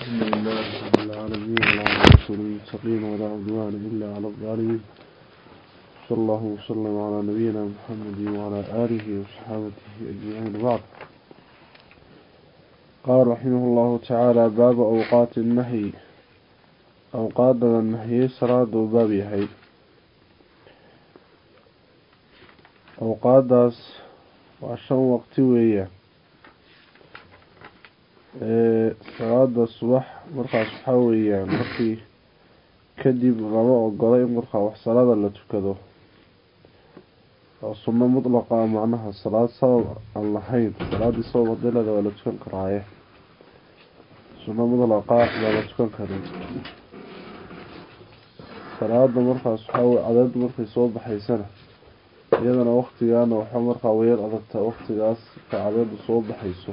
الحمد لله رب العالمين والعافية للمتقين ولا عدوان إلا على الظالمين. صلى الله وسلم على نبينا محمد وعلى آله وصحابته أجمعين بعد قال رحمه الله تعالى باب أوقات النهي. أوقات النهي سراد باب يحي أوقات داس وعشان وقت وياه salaada subax markaas waxaa weeyaan markii kadib lama ogola in markaa wax salaada la tukado. Oo sunno mutlaqa macnaha salaad sabab aan lahayn. Salaadii sabab hadilada waa la tukan karaaye. Sunno mutlaqa baa la tukan karin salaada markaas waxaa cadeed markay soo baxaysana iyadana waktigaana waxaa markaa wayar adagtaa waktigaas ka cadeedu soo baxayso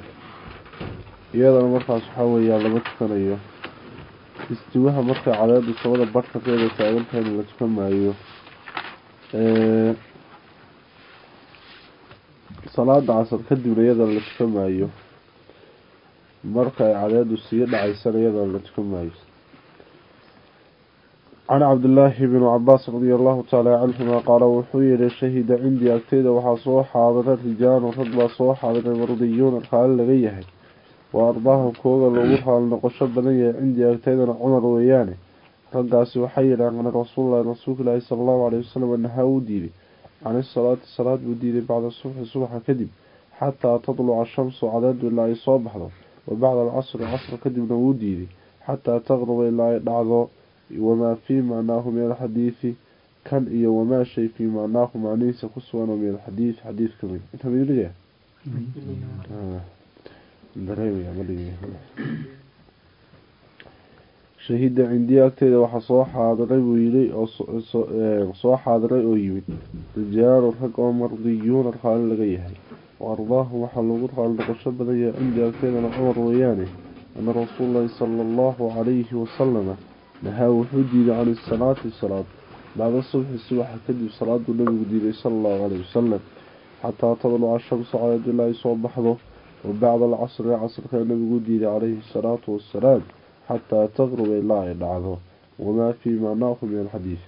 iyadana markaas waxaa weeyaan lama tukanayo. Istiwaha markay cadeedu samada bartankeeda taagantahyna la tukan maayo salaada casar kadibna iyadana la tukan maayo markay cadeedu sii dhacaysana iyadana la tukan maayo can cabdillaahi bni cabaas radia allahu tacaala canhuma qaala wuxuu yihi shahida cindii agteyda waxaa soo xaadira rijaalu rag baa soo xaadiray mardiyuuna raali laga yahay wa ardaahum kooga lagu raali noqosho badan yahay cindii agteydana cumar weeyaane. Raggaasi waxay yidhaaheen rasuululahi rasuulka ilaahi sala allahu caleyhi wasalam nahaa uu diiday cani salaati salaad buu diiday bacda subxi subaxa kadib xataa tadluca shamsu cadeedu ilaa ay soo baxdo wa bacda alcasri casr kadibna wuu diiday xataa taqruba ilaa ay dhacdo wamaa fii macnaahu min alxadiidi kan iyo wamaa shay fii macnaahu macnihiisa inta midliga shahida cindii agteeda waxaa soo xaadiray buu yidhi soo xaadiray oo yimid rijaalu rag oo mardiyuuna raali laga yahay. Wa ardaahum waxaa lagu raali noqosho badan yahay cindii agteedana cumar weeyaane. Ana rasuululahi sala allahu calayhi wasalama nahaa wuxuu diiday can isalaati salaad bacda subxi subaxa kadib salaaduu nabigu diiday sala allahu caleyhi wasalam xataa tadluca shamsu cadeed ilaa ay soo baxdo wa bacda alcasri casrkaa nabigu diiday calayhi asalaatu wassalaam xataa taqruba ilaa ay dhacdo wamaa fii macnaahu min alxadiid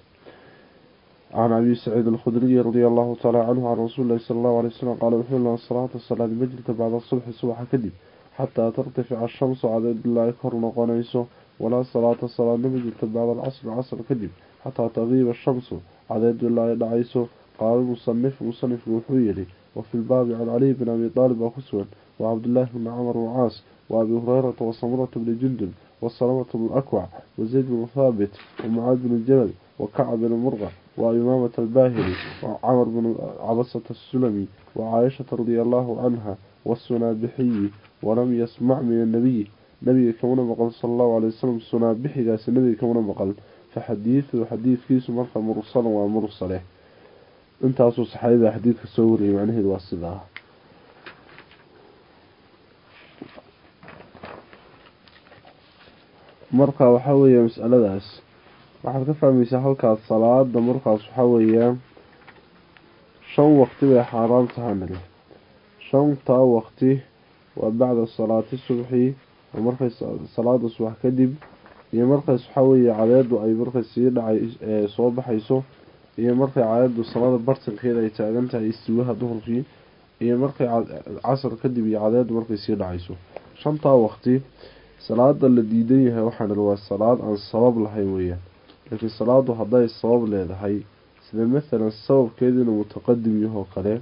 can abi saciid alkhudriyi radia allahu tacaala canhu can rasuulilahi sala allahu alay wslam qaala wuxuu laha salaata salaad ma jirta bacda subxi subaxa kadib xataa tartafica ashamsu cadeed ilaa ay kor noqonayso walaa salaata salaadna ma jirta bacda alcasri casr kadib xataa taqiiba ashamsu cadeed ilaa ay dhacayso qaala musanif musanifku wuxuu yihi wafi lbaabi can caliy bin abi aalib baa ku sugan wa cabdillaahi bni camar wacaas wa abi hureyrata wa samurata bni jundub wa salamata bni akwac wa zayd bnu thaabit wa mucaad bni jabal wa kacb bni murqa wa imaamata albaahili wa camar bni cabasata asulami wa caaishata radia allahu canha wasunaabixiyi walam yasmac min annabiyi nabiga kamana maqal sala allahu alay wasalam sunaabixigaasi nabiga kamana maqal fa xadiiduhu xadiidkiisu marka mursalan waa mursale intaasuu saxaabada xadiidka soo wariyay macnaheedu waa sidaa marka waxaa weeya masaladaas. Waxaad ka fahmaysaa halkaas salaada markaas waxaa weeyaa shan waqti bay xaaraan tahanale shantaa waqti waa bacda salaati subxi oo markay salaada subax kadib iyo markaas waxaa weeye cadeedu ay markay sii dhacay soo baxayso iyo markay cadeedu samada bartankeeda ay taagan tahay istiwaha duhurkii iyo markay casar kadib iyo cadeedu markay sii dhacayso. Shantaa waqti salaada la diidan yahay waxaan waa salaad aan sabab lahayn weeyaan. Laakiin salaadu hadday sabab leedahay sida mathalan sababkeedu inuu mutaqadim yahoo kale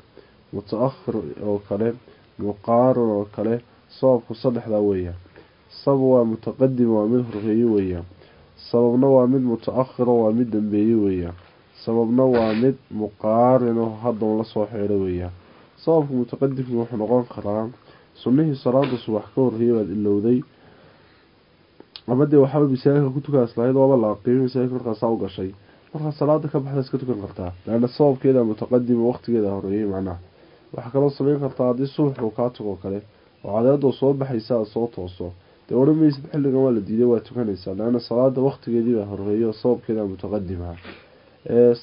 muta-akhir oo kale muqaaran oo kale sababku saddexdaa weeyaan. Sabab waa mutaqadim waa mid horreeye weeyaan. Sababna waa mid muta-akhiro waa mid dambeeye weeyaan. Sababna waa mid muqaarin oo haddan la soo xeedho weeyaan. Sababka mutaqadimka wuxuu noqon karaa sunnihii salaada subax ka horreeyay baad ilowday ama dee waxaaba masaajilka ku tukaas lahayd waaba la aqiimay masaajilka markaasaa u gashay. Markaa salaada ka baxda iska tukan kartaa leanna sababkeeda mutaqadima waqtigeeda horreeyay macnaha. Waxaa kaloo sameyn kartaa haddii subaxuu kaa tago kale oo cadeedoo soo baxaysa aada soo tooso. Dee odhan maysid xilligan waa la diiday waa tukanaysaa leanna salaada waqtigeedii baa horreeyay oo sababkeeda mutaqadima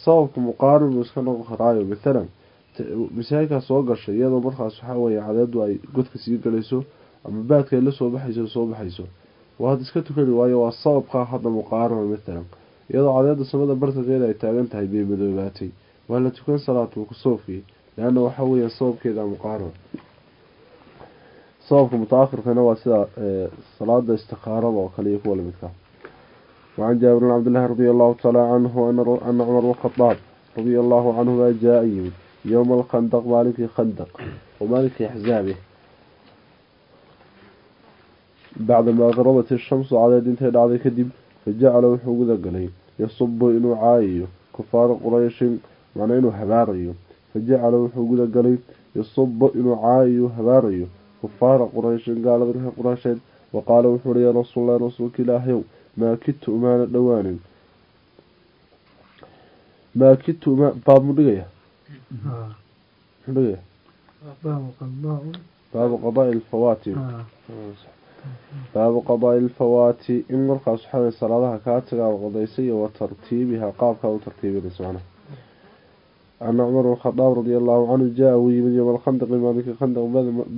sababka muqaarin buu iska noqon karaayo mathalan masaajilkaa soo gashay iyadoo markaas waxaa weeye cadeedu ay godka sii galayso ama baadka ay la soo baxayso soo baxayso waad iska tukani waayo waa sababkaa hadda muqaarana matalan iyadoo cadeeda samada bartankeeda ay taagan tahay bay madoobaatay waa la tukan salaatul kusuufkii leanna waxa weeya sababkeeda muqaarana sababka mutaakhirkana waa sida salaada istikaarada oo kale iyo kuwa lamidka وعن جابر بن عبد الله رضي الله تعالى عنه أن عمر بن الخطاب رضي الله عنه جاء يوم الخندق مالك خندق ومالك bacdamaa qarabat ishamsu cadeed intay dhacday kadib fajacala wuxuu guda galay yasubu inuu caayayo kufaara qurayshin macnaa inuu habaarayo fajacala wuxuu guda galay yasubu inuu caayayo habaarayo kufaara qurayshin gaalada reer quraysheed wa qaala wuxuu uhi yaa rasuullah rasuulka ilaahayow maa kidtu umaana dhowaanin maa kidtu umaa baab mudhigaya muxuu dhigaya baabu qadaa ilfawaatim baabu qadaa-il fawaati in markaas waxawey salaadaha kaa tagaan qadaysa iyo wa tartiibiha qaabkaa u tartiibinaysa macnaha. Ana cumar bn khadaab radi allaahu canhu jaa wuu yimid yowma alkhandaqi maalinka khandaq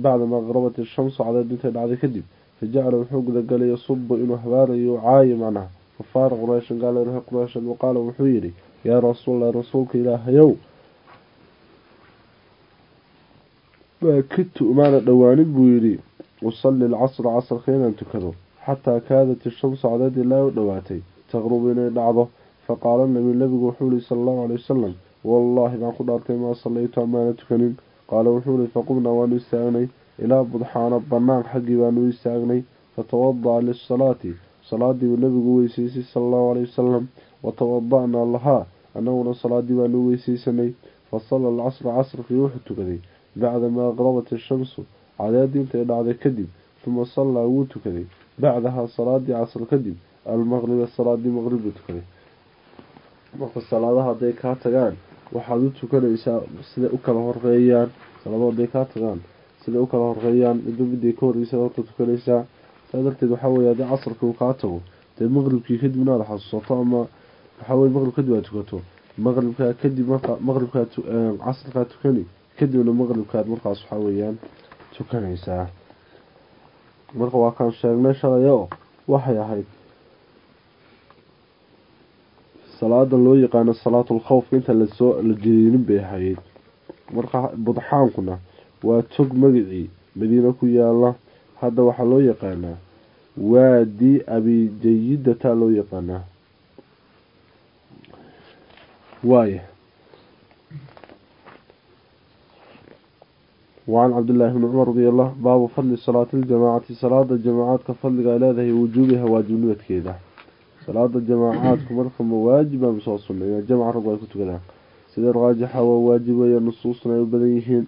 bacdamaa qarabat ishamsu cadeed intay dhacday kadib fajacala wuxuu gudagalay yasubu inuu habaanayo u caayo macnaha kufaara qureyshan gaala qureyshan waqaala wuxuu yidhi yaa rasuullahi rasuulka ilaahayow maakintu umaana dhowaanin buu yidhi وصلي العصر عصر خينا تكذو حتى كادت الشمس عدد الله دواتي تغرب إلى بعضه فقال النبي النبي وحولي صلى الله عليه وسلم والله ما قدرت ما صليت أمانة كنين قال وحولي فقمنا ونستغني إلى بضحان بنان حقي ونستغني فتوضع للصلاة صلاة والنبي ويسيسي صلى الله عليه وسلم وتوضعنا لها أنه صلاة ونويسيسني فصلى العصر عصر في وحد كذي بعدما غربت الشمس cadaadiinta ee dhacday kadib uma sallaa wuu tukaday bacdahaa salaadii casr kadib almaqriba salaadii maqribbuu tukaday marka salaadaha hadday kaa tagaan waxaad u tukanaysaa siday u kala horreeyaan salaado hadday kaa tagaan siday u kala horreeyaan midba midday ka horreysa horta tukanaysaa saa darteed waxaa weye haddii casarka uu kaa tago dee maqribkii kadib inaad xasuusato ama waxaweye maqrib kadib tukato maqribkaa tukani kadibna maqribkaad markaas waxaa tukanaysaa marka waa kaan sheegnay shalay oo waxay ahayd salaada loo yaqaano salaatul khawfka inta la soo la jeedinin bay ahayd. Marka budxaankuna waa tog magicii madiina ku yaalla hadda waxaa loo yaqaanaa waadi abijayidataa loo yaqaanaa. Waaya وعن عبد الله بن عمر رضي الله باب فضل صلاة الجماعة صلاة الجماعات كفضل إلى وجوبها واجبنية كذا صلاة الجماعات كمركم واجبة مصوصنا يا جماعة رضي الله كتبنا سيدة الراجحة وواجبة يا نصوصنا يبديهين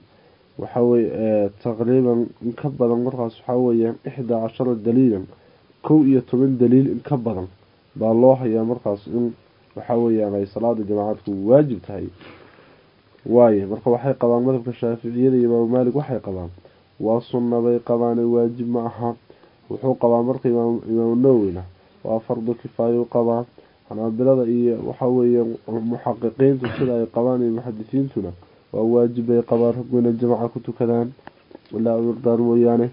وحاوي آه تقريبا انكبضا مرخص حاوي إحدى عشر دليلا كو يتمن دليل انكبضا بالله يا مرخص إن وحاوي يعني صلاة الجماعات واجب تهي waaye marka waxay qabaan madhabka shaaficiyada iyo imaamu maalik waxay qabaan. Waa sunna bay qabaane waajib ma aha. Wuxuu qabaa marka imaamu nawowina waa fardu kifaayo qabaa xanaabilada iyo waxa weeye muxaqiqiintu sida ay qabaan iyo muxadisiintuna waa waajib bay qabaan. Raggu inay jamaca ku tukadaan. Ilaa cudurdaar mooyaane.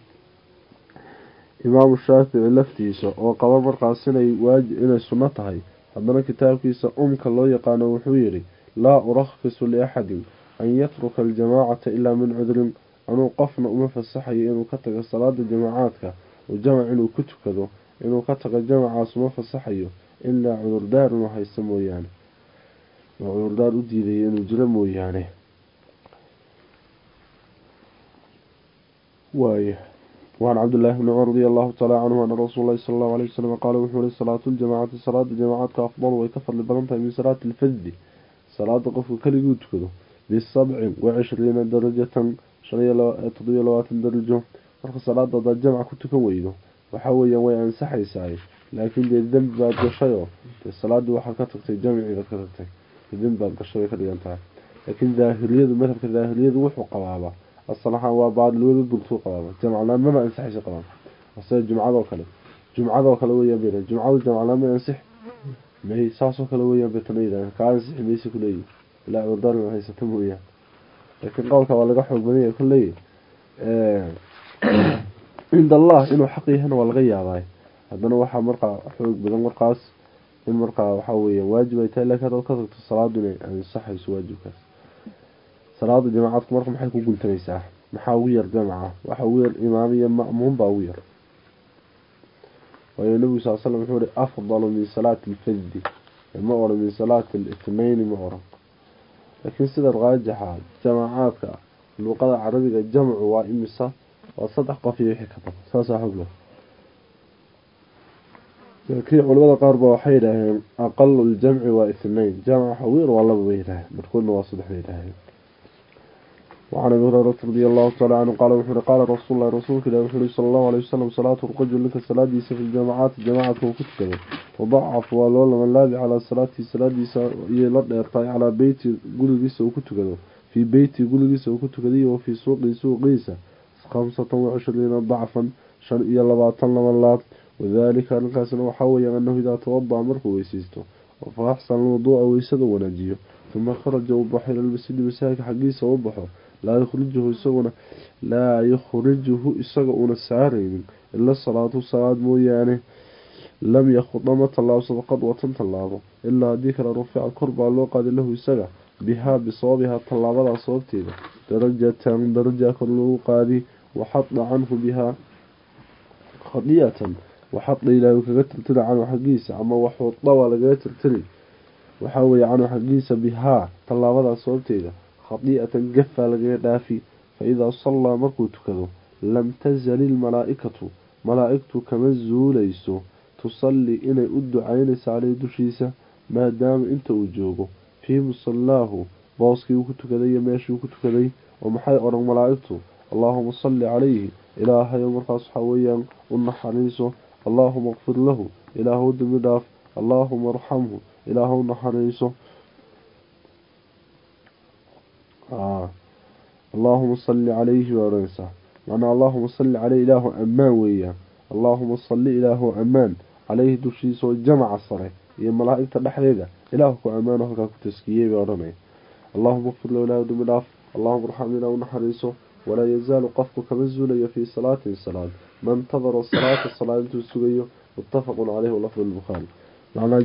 Imaamu shaafici laftiisa oo qaba markaas inay waajib inay sunno tahay haddana kitaabkiisa umka loo yaqaano wuxuu yidhi لا أرخص لأحد أن يترك الجماعة إلا من عذر أنه قفنا أما فسحي إنه كتك الصلاة جماعاتك وجمع إنه كتكذو إنه كتك الجماعة أما فسحي إلا عذر دار وحيسمو يعني وعذر دار أديدي إنه جرمو يعني وايه وعن عبد الله بن عمر رضي الله تعالى عنه أن رسول الله صلى الله عليه وسلم قال وحول صلاة الجماعة صلاة الجماعات أفضل ويكفر لبلنتها من صلاة الفذ صلاة قفك كلي كده. بالسبع وعشرين درجة شريعة تضيع لوات الدرجة مرخ صلاة ضد الجمعة كنت كويده وحاول يوي أنسحي سعي. لكن دي الذنب بعد قشيو الصلاة دي وحكتك تجمع إذا كتبتك الذنب بعد قشيو كلي أنت لكن ذاهلية مثل كذاهلية وحو قبابة الصلاة هو بعد الولد بلتو قبابة جمعنا ما ما أنسحي قبابة الصلاة جمعة وكله جمعة وكله ويا بينا جمعة وجمعة ما أنسحي saasoo kale yidhahdeen kaa ansixi maysa ku leeyihi ilaa cudurdaar haysata mooyaan laakiin qowlka waa laga xoog badan yahay kolley cinda allah inuu xaq yahana waa laga yaabaa haddana waxaa markaa xoog badan markaas in markaa waxaa weya waajib ay tahay laakiin hadaad ka tagto salaadu inay ansaxayso waajibkaas. Salaada jamaacadku marka maxay ku guntamaysaa maxaa ugu yar jamaca? Waxa ugu yar imaam iyo ma'muum baa ugu yar waayo nabigu sal slam wuxuu ihi afdalu min salaati alfajdi. Ma oran min salaati alithnayni ma oran. Laakiin sida raajixa jamaacaadka luuqada carabiga jamcu waa imisa waa saddex qof iyo wixii ka badan. Saasaa xogla laakiin culamada qaar ba waxay yidhaaheen aqalu ljamci waa waxa ugu yar waa laba bay yidhaaheen markoodna waa saddex bay yidhaaheen وعن ابي هريره رضي الله تعالى عنه قال وحنا قال رسول الله رسولك الله وحنا صلى الله عليه وسلم صلاة الرجل لك صلاة ديسة في الجامعات جماعة وكتكه وضعف ولولا من لابي على صلاة صلاة ديسة يلد يرطي على بيت قل ديسة وكتكه في بيت قل ديسة وكتكه وفي سوق سوق ديسة خمسة وعشرين ضعفا شن يلا باطن لمن لاب وذلك أنك وحاول أنه إذا توضع مركو ويسيسته فأحسن الوضوء ويسد ونجيه ثم خرج وبحر المسجد مساك حقيسة وبحر laa yukhrijuhu isaguna laa yukhrijuhu isaga una saaraynin ila salaatu salaad mooyaane. Lam yakhud ama tallaabsado qadwatan tallaabo. Ilaa haddii kale rufica kor baa loo qaaday lahu isaga bihaa bisababihaa tallaabadaa sababteeda. Darajatan daraja kor loogu qaadi waxada canhu bihaa khadiyatan. Waxada ilaahu kaga tirtiri canhu xaggiisa ama waxudawa lagaga tirtiri. Waxaa weeye canhu xaggiisa bihaa tallaabadaa sababteeda khadiicatan gafaa lagaga dhaafi fa-idaa sallaa markuu tukado lam tasal ilmalaa'ikatu malaa'igtu kama zuulayso tusalli inay u ducaynayso caleyhi dushiisa maadaama inta uu joogo fii musallaahu booskii uu ku tukaday iyo meeshii uu ku tukaday oo maxay odhan malaa'igtu allaahuma salli calayhi ilaahayo markaas waxaa weeyaan u naxariiso allaahuma kfir lahu ilaahu dembi dhaaf allaahuma arxamhu ilaahu naxariiso allaahuma salli calayhi baa odhanaysaa macnaa allaahuma salli caleyhi ilaahu ammaan weeyaan allaahuma salli ilaahu ammaan caleyhi dushiisa oo jamaca sare iyo malaa'igta dhexdeeda ilaahu ku ammaano halkaa ku taskiyey baa odhanaya allaahuma kfir lahu ilaahu dembi dhaaf allahuma arxam ilaa u naxariiso walaa yazaalu qofku kama zuulayo fii salaatin salaad man tadara salaata salaad intuu sugayo muttafaqun caleyhi walafdu lbukhaari macnaa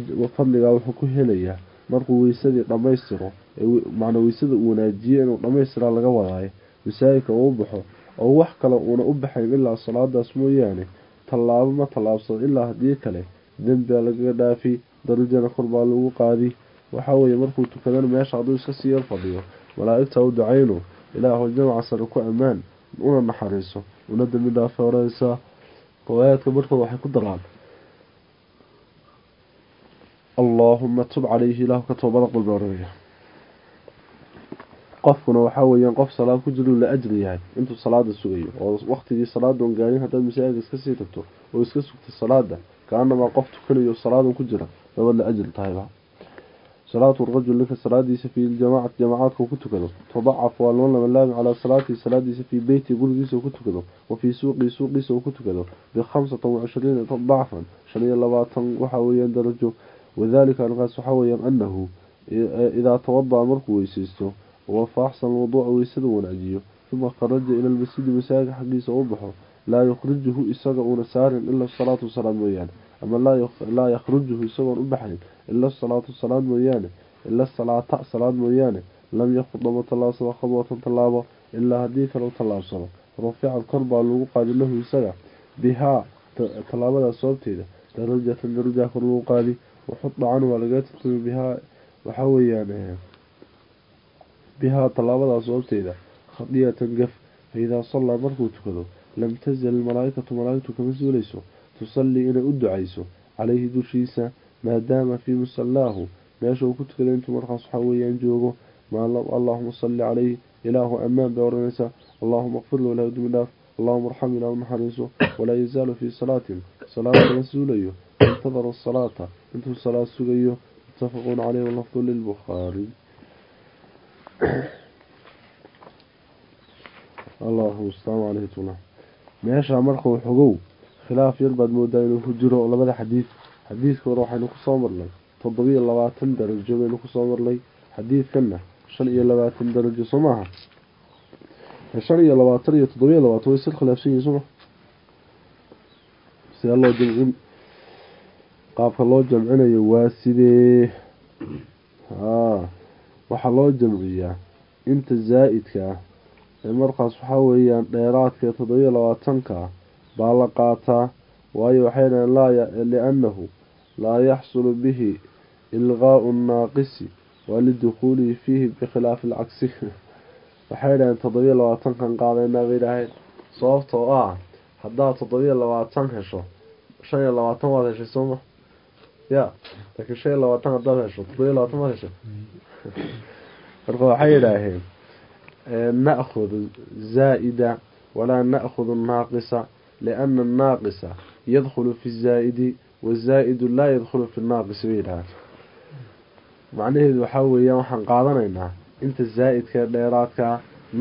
macnaa weysada uu wanaajiyo inuu dhammaystiraa laga wadaayo masaajidka uu baxo oo wax kale uuna u baxayn ilaa salaadaas mooyaane tallaabo ma tallaabsado ilaa haddii kale dembia lagaga dhaafi darajana kor baa lagu qaadi. Waxaa weeye markuu tukadana meesha hadduu iska sii yar fadhiyo malaa'igta u ducayno ilaahu jamaca sare ku ammaan una naxariiso una dembi dhaafa odhanaysaa riwaayaadka barhkood waxay ku daraan allaahuma tub calayhi ilaahu ka toobada odhanaya qofkuna waxaa weeyaan qof salaad ku jiruu la ajri yahay. Intuu salaada sugayo oo waqtigii salaada on gaarin haddaad masaajidka iska sii tagto oo iska sugta salaada kaanamaa qof tukanayo salaadan ku jira dabad la ajri tahayba salaatu rajul ninka salaadiisa fii ljamaacati jamacaadka ku tukado tadacaf waa loo lamalaabi calaa salaatihi salaadiisa fii beyti gurigiisa ku tukado wa fii suuqii suuqiisa ku tukado bikhamsatan wacishriina dacfan shan iyo labaatan waxaa weeyaan darajo. Wadalika arkaas waxaa weeyaan anahu idaa tawada'a markuu weyseysto wafaaxsan alwaduuca weysada wanaajiyo uma kharaja ila lmasjidi masaajidka xaggiisa u baxo. Laa yukhrijuhu isaga uuna saarin ila salaatu salaad mooyaane ama laa yakhrujuhu isagoon u baxayn ila salaatu salaad mooyaane ila salaata salaad mooyaane lam yakhud ama tallaabsado khadwatan tallaabo ilaa haddii kale u tallaabsado. Rufican kor baa lagu qaadi lahu isaga. Bihaa tallaabadaas sababteeda darajatan darajaa kor lagu qaadi. Waxuda canhu waa lagaga tartami bihaa waxaa weeyaan bihaa tallaabadaas sababteeda khadiyatan gaf faidaa sallaa markuu tukado lam tasal ilmalaa'ikatu malaa'igtu kama suulayso tusallii inay u ducayso caleyhi dushiisa maadaama fii musallaahu meesha uu ku tukaday intuu markaas waxaa weeyaan joogo allaahuma salli caleyhi ilaahu ammaan bay odhanaysaa allaahuma kfir lahu ilaahu dumi dhaaf allahuma arxam ilaahu naxariiso walaa yazaalu fii salaatin salaad kama suulayo intadara asalaata intuu salaad sugayo muttafaqun caleyhi walafdu lilbukhaari allahu asalaamu caleyhi tula meeshaa marka xogow khilaaf yar baad moodaa inuu ku jiro labada xadiid xadiidka hore waxaynu ku soo marnay toddobiyo labaatan darajo baynu ku soo marnay xadiidkanna shan iyo labaatan darajo soo maaha? Shan iyo labaatan iyo toddobiyo labaatan way sir khilaafsan yihiin sooma sidee loo jamcin? Qaabka loo jamcinayo waa sidee? Haa waxaa loo jamciyaa inta zaa'idka ah ee markaas waxaa weeyaan dheeraadka ee toddobiyo labaatanka ah baa la qaataa waayo waxay dhaheen liannahu laa yaxsulu bihi ilqaa'u nnaaqisi waa lidukhuulihi fiihi bikhilaafi alcagsi waxay dhaheen toddobiyo labaatankan qaadaynaa bay dhaheen sababtoo ah haddaad toddobiyo labaatan hesho shan iyo labaatan waad heshay sooma ya laakiin labaatan haddaad hesho toddobiyo labaatan waad heshay marka waxay yidhaaheen na'khudu zaa'ida walaa na'khudu naaqisa liana annaaqisa yadkhulu fi zaa'idi wazaa'idu laa yadkhulu fi naaqisi bay yidhaaheen macnaheedu waxaa weeyaan waxaan qaadanaynaa inta zaa'idka dheeraadkaa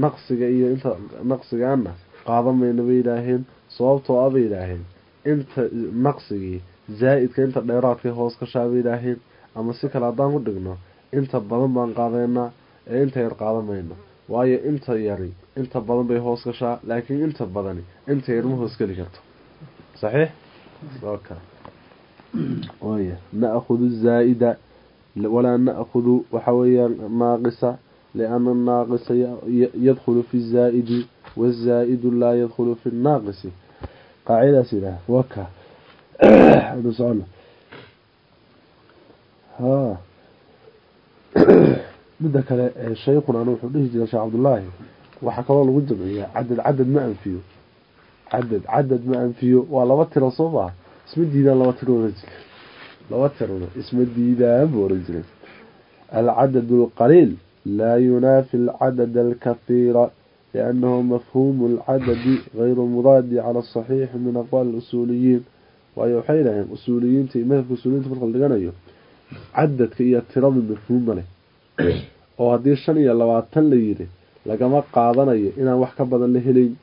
naqsiga iyo inta naqsigaana qaadamayna bay yidhaaheen sababtoo a bay yidhaaheen inta naqsigii zaa'idka inta dheeraadkay hoos kashaa bay yidhaaheen ama si kale haddaan ku dhigno inta badan baan qaadaynaa ee inta yar qaadamayno. Waayo inta yari inta badan bay hoos gashaa laakiin inta badani inta yar ma hoos geli karto. Saxiix? Na'khudu zaa'ida walaa na'khudu waxa weeyaan naaqisa liana annaaqisa yadkhulu fi zaa'idi wazaa'idu laa yadkhulu fi nnaaqisi qaacidaas yidhaah waka anu socono ha. Midda kale shaykhun anu wuxuu dhihi jiray sheekh cabdullaahi waxaa kaloo lagu jamciyaa cadad cadad ma anfiyo. Cadad cadad ma anfiyo. Waa laba tiro soo maa isma diidaan laba tiro oran jire laba tirona isma diidaan buu oran jiray. Alcadad alqaliil laa yunaafi alcadad alkathiira liannahu mafhuumu alcadadi gayru muraadi cala asaxiixi min aqwaali alusuuliyiin waayo waxay yidhaaheen usuuliyiinta iyo madhabka usuuliyiinta marka la dhiganayo cadadka iyo tirada mafhuuma leh. Oo haddii shan iyo labaatan la yidhi lagama qaadanayo inaan wax ka badan la helayn.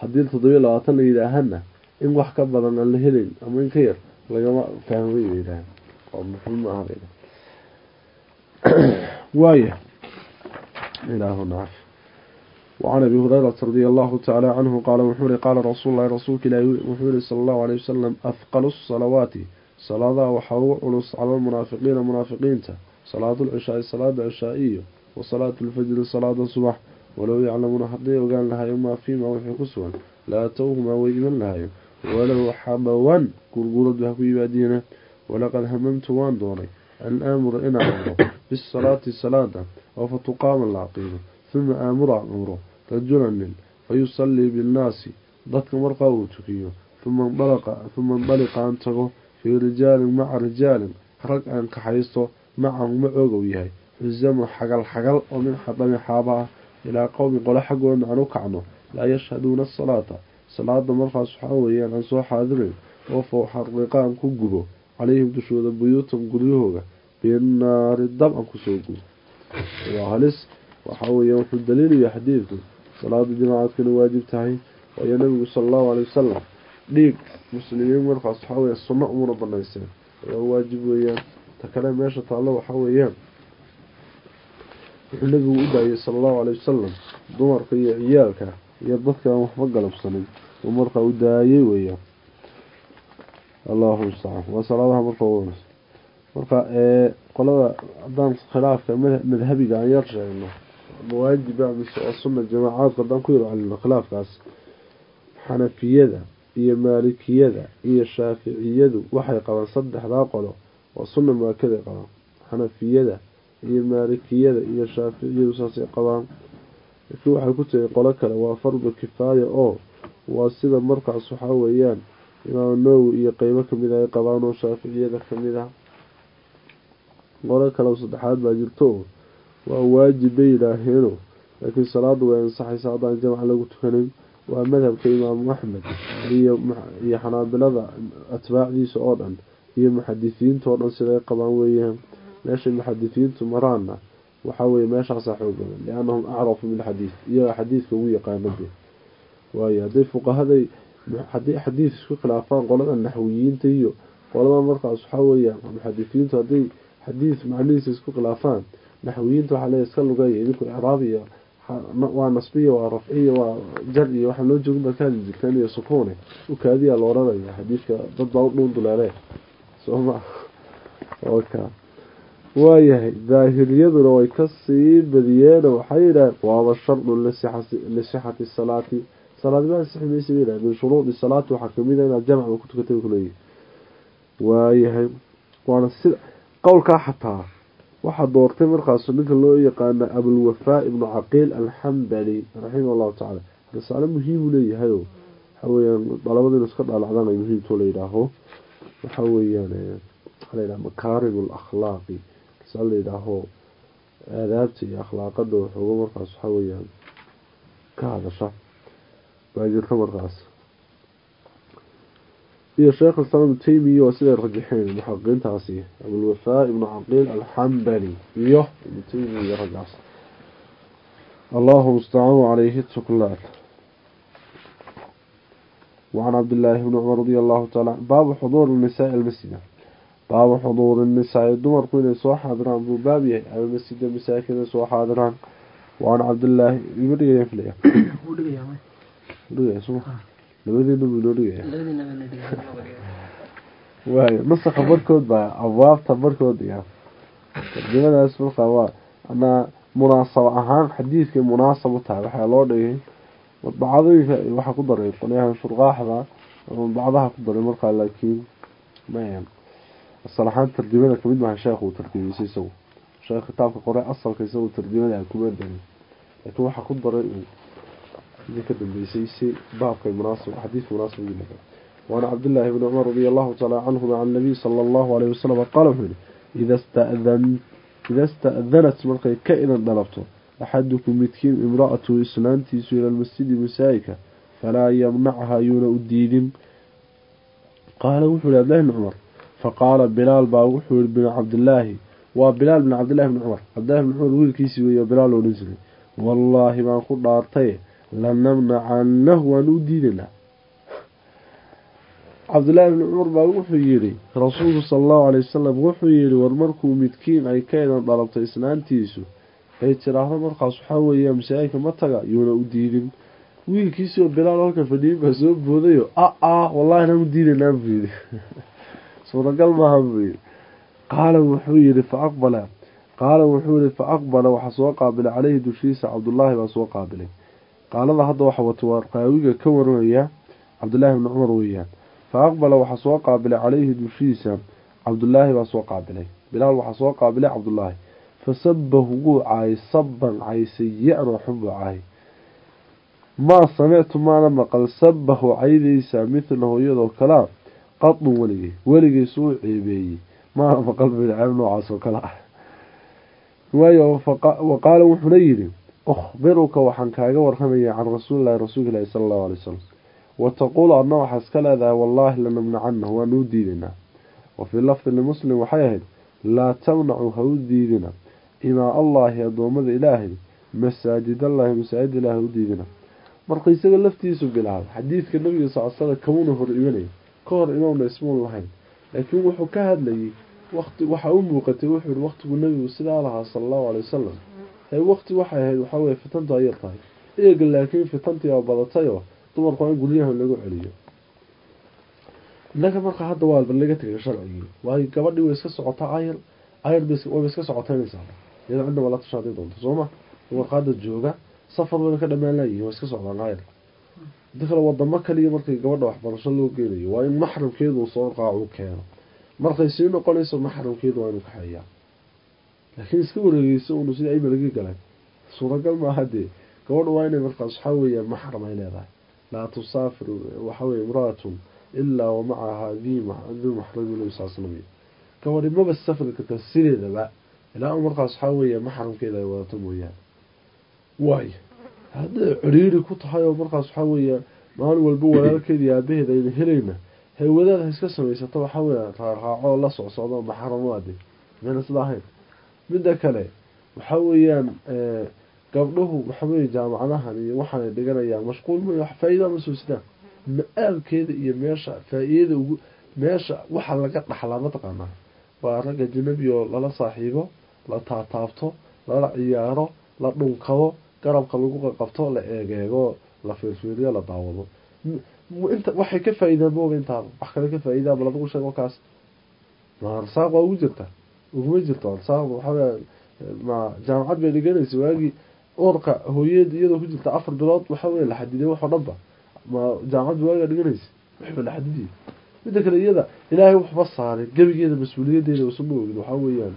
Haddii toddobiyo labaatan la yidhaahana in wax ka badan aan la helayn ama in ka yar lagama fahmay yidhaaheen oo mafhuum ah bay waaya ilaahu naaf وعن أبي هريرة رضي الله تعالى عنه قال وحوري قال رسول الله رسولك إلى وحوري صلى الله عليه وسلم أثقل الصلوات صلاة وحو علص على المنافقين منافقين صلاة العشاء صلاة العشائية وصلاة الفجر صلاة الصبح ولو يعلمون حقيقة وقال لها يوم فيما وحي قسوا لا توهما ويمن لها ولو حبوا كل قرد بها بادينا ولقد هممت وان دوري أن آمر إن أمره بالصلاة صلاة وفتقام العقيدة ثم آمر أمره rajula nin fayusallii binnaasi dadka markaa uu tukiyo uma indaliqa aan tago fii rijaalin maca rijaalin rag aan kaxaysto macahu macoog uu yahay xusamu xagal xagal oo min xadami xaaba ah ilaa qowmi qole xaggoodna aan u kacno laa yashhaduuna asalaata salaada markaas waxaa weeyaan aan soo xaadirin oo fawxarriqa aan ku gubo calayhim dushooda buyuutan guryahooga binnaari dab aan ku soo gubo waa halis waxaa weeya wuxuu daliilaya xadiidku salaada jamacaadkana waajib tahay. Waayaa nabigu sala allahu caley wasalam dhiig muslimiin markaas waxaa weya sunno umuna banayseen waa waajib weeyaan. Ta kale meesha taallo waxaa weeyaan. Wuxuu nabigu u daayay sal allahu alay wasalam dumarka iyo ciyaalka iyo dadka aan waxba galabsanin. Uu markaa u daayay weeyaan. Allahu mustacaan waa salaadaha markaa marka ee qolada haddaan khilaafka madhabiga aan yar sheegno waajiba mise oo sunna jamaacaadka haddaan ku yar celino khilaafkaas xanafiyada iyo maalikiyada iyo shaaficiyadu waxay qabaan saddexdaa qolo oo sunna muakaday qabaan. Xanafiyada iyo maalikiyada iyo shaaficiyadu saasay qabaan. Laakiin waxay ku tahay qolo kale waa fardu kifaaya oo waa sida markaas waxaa weeyaan imaam nawowi iyo qeybo ka mid ay qabaan oo shaaficiyada ka mid ah. Qolo kale saddexaad baa jirto waa waajib bay yidhaaheeno laakiin salaadu way ansaxaysa haddaan jamc lagu tukanayn waa madhabka imaamu axmed iyo xanaabilada atbaacdiisa oo dhan iyo muxadisiinta oo dhan siday qabaan weeyaan. Meeshay muxadisiintu maraana waxaa weye meeshaasaa xoog badan liannahum acrafu bilxadiid iyagaa xadiidka ugu yaqaanade waayo hadday fuqahaday haddii xadiid isku khilaafaan qolada naxwiyiinta iyo qolada markaas waxaa weeyaan muxadisiintu hadday xadiid macnihiisa isku khilaafaan naxwiyiinta waxaa leeya iska lugaya idinku icraab iyo waa nasbiya waa rafciya waa jar iyo waxaa loo joogin baad ka hadli jirteen iyo sukuune u kaadiyaa la xadiidka dad baa u dhuun duleele soo maa oka waayahay daahiriyaduna way ka sii badiyeen waxay yidhaaheen waaba shardun lisixati salaati. Salaadima ansixi maysa bay yidhahen min shuruudi salaati waxaa ka mid a inaad jamcba ku tukatay kuleeyihi waayahay waana sida qowlkaa xataa waxaa doortay markaasu ninka loo yaqaana abulwafaa ibnu caqiil alxambali raximah allahu tacala risaalo muhiimu leeyahayo waxa weyaan dalabada inu iska dhaalacdaan ay muhiimto la yidhaaho waxa weeyaan waxaa la yidhaha makaarim alakhlaaqi risaalo la yidhaaho aadaabta iyo akhlaaqada waxooga markaas waxa weeyaan ka hadasha baa jirta markaas iyo sheekh islam ibnu taymiya waa siday rajaxeen muxaqiqiintaasi abulwafaa ibnu caqiil alxambali iyo ibnu taymiya iyo raggaas allahu mustacaan calayhi tuklaat وعن عبد الله بن عمر رضي الله تعالى باب حضور النساء المسجد باب حضور النساء الدمر كون سو حاضران بو باب يحيى المسجد مساكن سو حاضران وعن عبد الله يبري يفلي ودغيا سو labadiina buu noo dhigaya waayo nasaqa barkood baa abwaabta barkood dhigaa tarjamadaas markaa waa anaa munaasabo ahaan xadiidkay munaasab u tahay waxaa loo dhigay. Madbacadooyinka waxaa ku daray qolyahan shurqaaxda madbacadaha ku daray markaa laakiin mayan asal ahaan tarjamada ka mid maaha sheekh uu tarjamaysay isagu. Sheekh kitaabka qoray asalka isagu tarjamada kuma darin laakiin waxaa ku daray si baabka munaasib xadiidka munaasib ugu dhigay وعن عبد الله بن عمر رضي الله تعالى عنهما عن النبي صلى الله عليه وسلم قال إذا استأذن إذا استأذنت مرقي كائنا ضربته أحدكم متكين امرأة إسلامتي إلى المسجد مسائكة فلا يمنعها يون الدين قال وحول عبد الله بن عمر فقال بلال باوحول بن عبد الله وبلال بن عبد الله بن عمر. عبد الله بن عمر ويل كيسي ويا بلال ونزل والله ما lanamnacannahu waan u diidaynaa cabdillaahi bni cumar baa wuxuu yidhi rasuulku sala allahu calay wasalam wuxuu yidhi war markuu midkiin ay ka eedan dhalabto isnaantiisu ay tiraahdo markaas waxaa weeya masaajidka ma taga yuuna u diidin wiilkiisioo bilaal halka fadhiyin baa soo boodayo a wallahi wallaahi diidanaa u buu yidhi suuragal maaha buu yidhi qaala wuxuu yidhi fa aqbala qaala wuxuu yidhi fa aqbala waxaa soo qaabilay calayhi dushiisa cabdullaahi baa soo qaabilay qaalada hadda waxa wato waa raawiga ka waranaya cabdullaahi bni cumar weeyaan. Fa aqbala waxaa soo qaabilay caleyhi dushiisa. Cabdullaahi baa soo qaabilay bilaal waxaa soo qaabilay cabdullaahi fa sabahu wuu caayay saban cay sayi-an oo xun buu caayay maa samictu maana maqal. Sabahu caydaysaa midlahu iyadoo kalea qadun weligay. Weligiis uu ceebeeyey. Maana maqal bidceeb noocaas oo kale ah. Waayo wa qaala wuxuuna yidhi can rasuulilahi rasuulka ilaahi sala allahu alay wasalam wataquulu adna waxaa iska leedahay wallaahi lanamnacanahu waan u diidinaa wa fii lafdi limuslim waxay ahayd laa tamnacu ha u diidina imaa allaahi addoommada ilaahay masaajidallaahi masaajid ilaahi ha u diidina marka isaga laftiisu bilaabay xadiidka nabiga sal slam kamuna hor imanaya ka hor imowna ismuun lahayn laakiin wuxuu ka hadlayay waxaa u muuqatay wuxuu waqtigu nabigu sidaa lahaa sala allahu alay wasalam waqti waxay ahayd waxaa weye fitantu ayar tahay. Eega laakiin fitantii oo badatayoo dumarku waa in guryahan lagu celiyo. Innaga marka hadda waaba laga tegay sharcigii waayo gabadhii way iska socotaa ayar ayar wayba iska socotaynaysaa. Iyadoo cidnaba la tashaadii doonto sooma dumarka hadda jooga safar wayna ka dhamaan laayihin waa iska socdaan ayar. Inta kale wadamo kaliya markii gabadha waxbarasho loo geenayo waa in maxramkeedu soo qaacu keeno. Markay sii noqonayso maxramkeedu waa inuu kaxeeyaa laakiin iska wareegeyso unu sida ayba laga galan suuragal maaha dee gabadha waa inay markaas waxaa weeya maxram ay leedahay. Laa tusaafir waxaweye imraatun ilaa wamacahaa duu maxrami nabi gabadhi maba safri karta sideedaba ilaa markaas waxaa weeye maxramkeeda ay wadato mooyaane. Waayo hadday ciriiri ku tahay oo markaas waxaa weeye maalin walba walaalkeeda iyo aabaheed ayna helayna hay wadaad ha iska samaysato waxaa weya raaraaco la socsocdo maxram ade mayna sida ahayn midda kale waxaa weeyaan gabdhuhu waxaweye jaamacadahan iyo waxaanay dhiganayaan mashquul ma wax faa-iida ma soo sidaan. Ma-aalkeeda iyo meesha faa-iidada ugu meesha waxa laga dhaxlaa mataqaanaa waa ragga janabi oo lala saaxiibo la taataabto lala ciyaaro la dhunkado garabka lagu qaqabto la eegeego la fiirfiiriyo la daawado. Waxay ka faa-iidaan maoga intaaba wax kale ka faa-iidaan bal adigu sheeg wakaas ma arsaaq waa ugu jirta uguma waxaa ma jaamacad bay dhiganaysa waagii oorka hooyeed iyadoo ku jirta afar bilood waxa weye la xadiday waxoo dhanba ma jaamacadda waagaa dhiganaysa waxba la xadidiyay midda kale iyada ilaahay waxba saaray gebigeeda mas'uuliyadeeda usama ogin waxaa weeyaan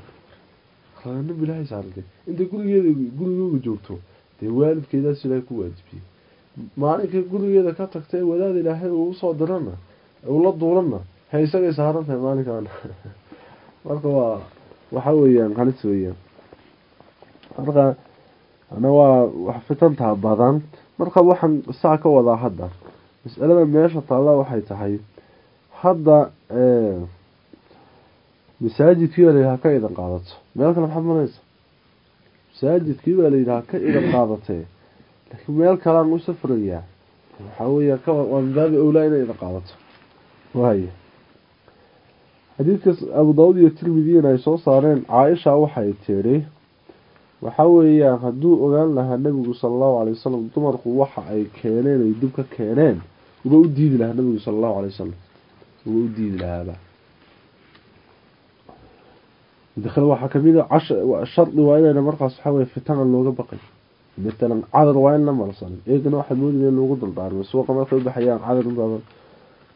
raanib ilaahay saartay? Inta gurigeeda gurigooga joogto dee waalidkeedaas ilaahay ku waajibiyey. Maalinka gurigeeda ka tagtay wadaad ilaahay uu u soo dirana ula duulana ha isagay saaran tahay maalinkan marka waa waxa weeyaan halis weeyaan marka ana waa wax fitantaa badan. Marka waxaan saa ka wadaa hadda. Mas'alada meesha taalla waxay tahay hadda masaajidkii baa layidhaha ka idan qaadato. Meel kale maxaad malaysa masaajidkii baa layidhaha ka idan qaadatee. Laakiin meel kalean u safrayaa waxaa weeya waa min baabi owlaa inay idan qaadato. Waaya xadiidkaas abu daawud iyo tirmidiina ay soo saareen caaisha waxay tidhi waxaa weeyaan hadduu ogaan lahaa nabigu sala allahu calay wasalam dumarku waxa ay keeneen ay dib ka keeneen uba u diidi lahaa nabigu sala allahu calay wasalam uba u diidi lahaaba. Midakale waxaa ka mid a shardi waa inayna markaas waxaa weye fitanan looga baqay matalan cadar waa in la marsan. Eegana waxaad moodaya in loogu daldaarmay suuqa markay ubaxayaan cadar inbadan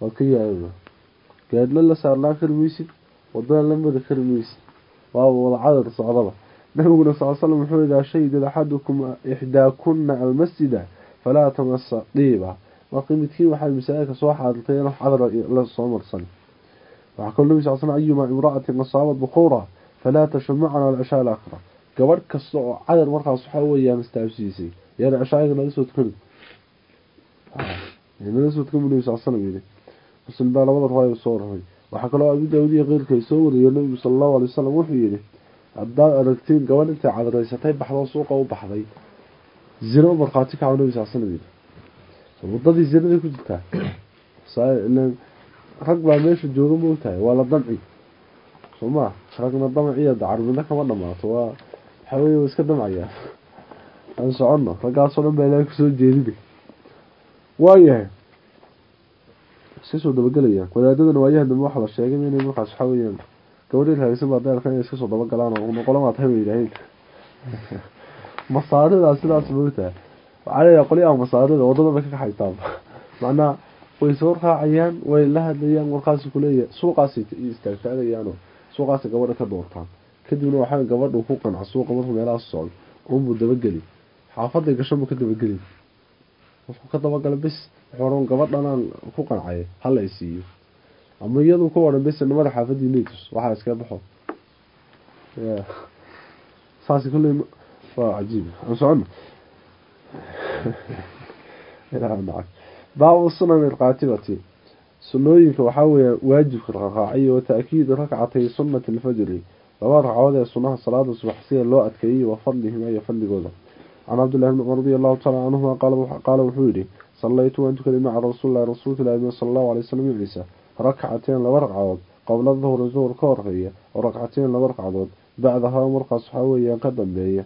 waad ka yaaba gaadhna la saarnaa kari wadana la mari kari maysid waaba wada cadar socdaba nabiguna sal slam wuxuu idaa shahidad axadukum ixdaakuna almasjida falaa tamasa dhiiba marka midkiin waxay masaajidka soo xaadirtay in cadar la soo marsan. Waxaa kaloo nabi sal slam ayuma imra'atin asaabat bukuura falaa tashamacana alcishaa alaakhira gabadh kasta oo cadar markaas waxaa weeyaan istaabsiisay. Yaana cishaaga naga soo tukani naga soo nabi sal slam yidhi muslim baa labada riwaaya soo warramay waxaa kaloo abu daawud iyo keyrka ay soo wariyo nabigu sala allahu alay wasalam wuxuu yidhi haddaad aragtiin gabadh intay cadaraysatay baxdoo suuqa u baxday zino markhaati kaco nabi sal slam yidhi. Wadadii zinaday ku jirtaa rag baa meesha jooga moogtahay waa la damci. Soo ragna damaciya dacarmidna kama dhamaato waa waxaa wey iska damcayaan. Aan soconno raggaasoo dhan baa ilaahay ku soo jeedinay waayahay iska soo dabagelayaan wadaadadana waayaha dambe waxaa la sheegay inay markaas waxaa weyaan gabadhii raagsan baa deelka inay iska soo dabagalaan oo noqolamaa tahay bay yidhaaheen masaaridaa sidaas moogtaha waxaa leeyahay qolyaha masaarida waddada bay ka kaxaytaan. Macnaa way soo raacayaan way la hadlayaan markaas kuleeya suuqaasay istaagtaagayaanoo suuqaasay gabadha ka doortaan. Kadibna waxaa gabadhu ku qanca suuqa markuu meelahaas socdo unbuu dabageli xaafaday gashanbuu ka dabageli wuxuu ka dabagala bis wuxuu gabadhanaan ku qancay hala i siiyo ama iyadu ku odhan bis nimada xaafadii netus waxaa iskaga baxo saas kulley waa cajiib. Aan socono baabu sunan alqaatibati. Sunooyinka waxaa weeya waajibka raqaaciyo wa ta'kiidu rakcatay sunnati alfajri. Laba ragcadood ee sunaha salaada subax sida loo adkeeyey wa fadlihima iyo fadligooda can cabdillahi bni cumar radi allahu taala canhuma qaala wuxuu yidhi sallaytu waan tukaday maca rasuulilahi rasuulka ilahi sala allahu alay wasalam ciisa rakcateen laba ragcadood qabla duhri duhur ka horreeya oo rakcateen laba ragcadood bacdahaa markaas waxaa weeyaan ka dambeeya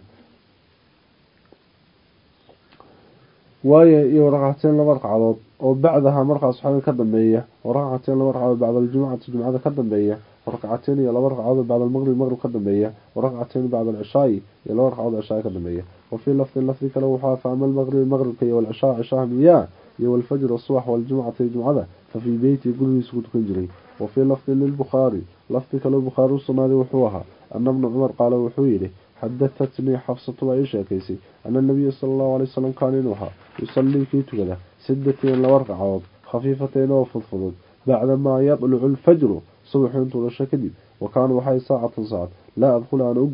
waayo iyo ragcateen laba ragcadood oo bacdaha markaas waxaa ka dambeeya oo ragcateen laba ragcadood bacda aljumcati jumcada ka dambeeya ragcateen iyo laba ragcadood bacda almaqrib maqrib ka dambeeya ragcateen bacda alcishaai iyo laba ragcadood cishaai ka dambeeya wafii lafdin lafdi kale wuxuu faama almaqrib maqribka iyo walcishaa cishaha miyaa iyo walfajr subax waljumcata jumcada fafii beyti gurigiisa ku tukan jiray wafii lafdin lilbukhaari lafdi kale bukhaari usugnaaday wuxuu ahaa ana bna cumar qaala wuxuu yidhi xadatatnii xafsatu baa ii sheekaysay ana nabiya sala allahu alay wasalam kaana inuu ahaa yusallii kii tukada sidateen laba ragcadood khafiifateen oo fudfudud bacdamaa yadlucu alfajru subaxu intuu dhasho kadib wa kaanad waxay saacatan saacad laa adkhulu aana u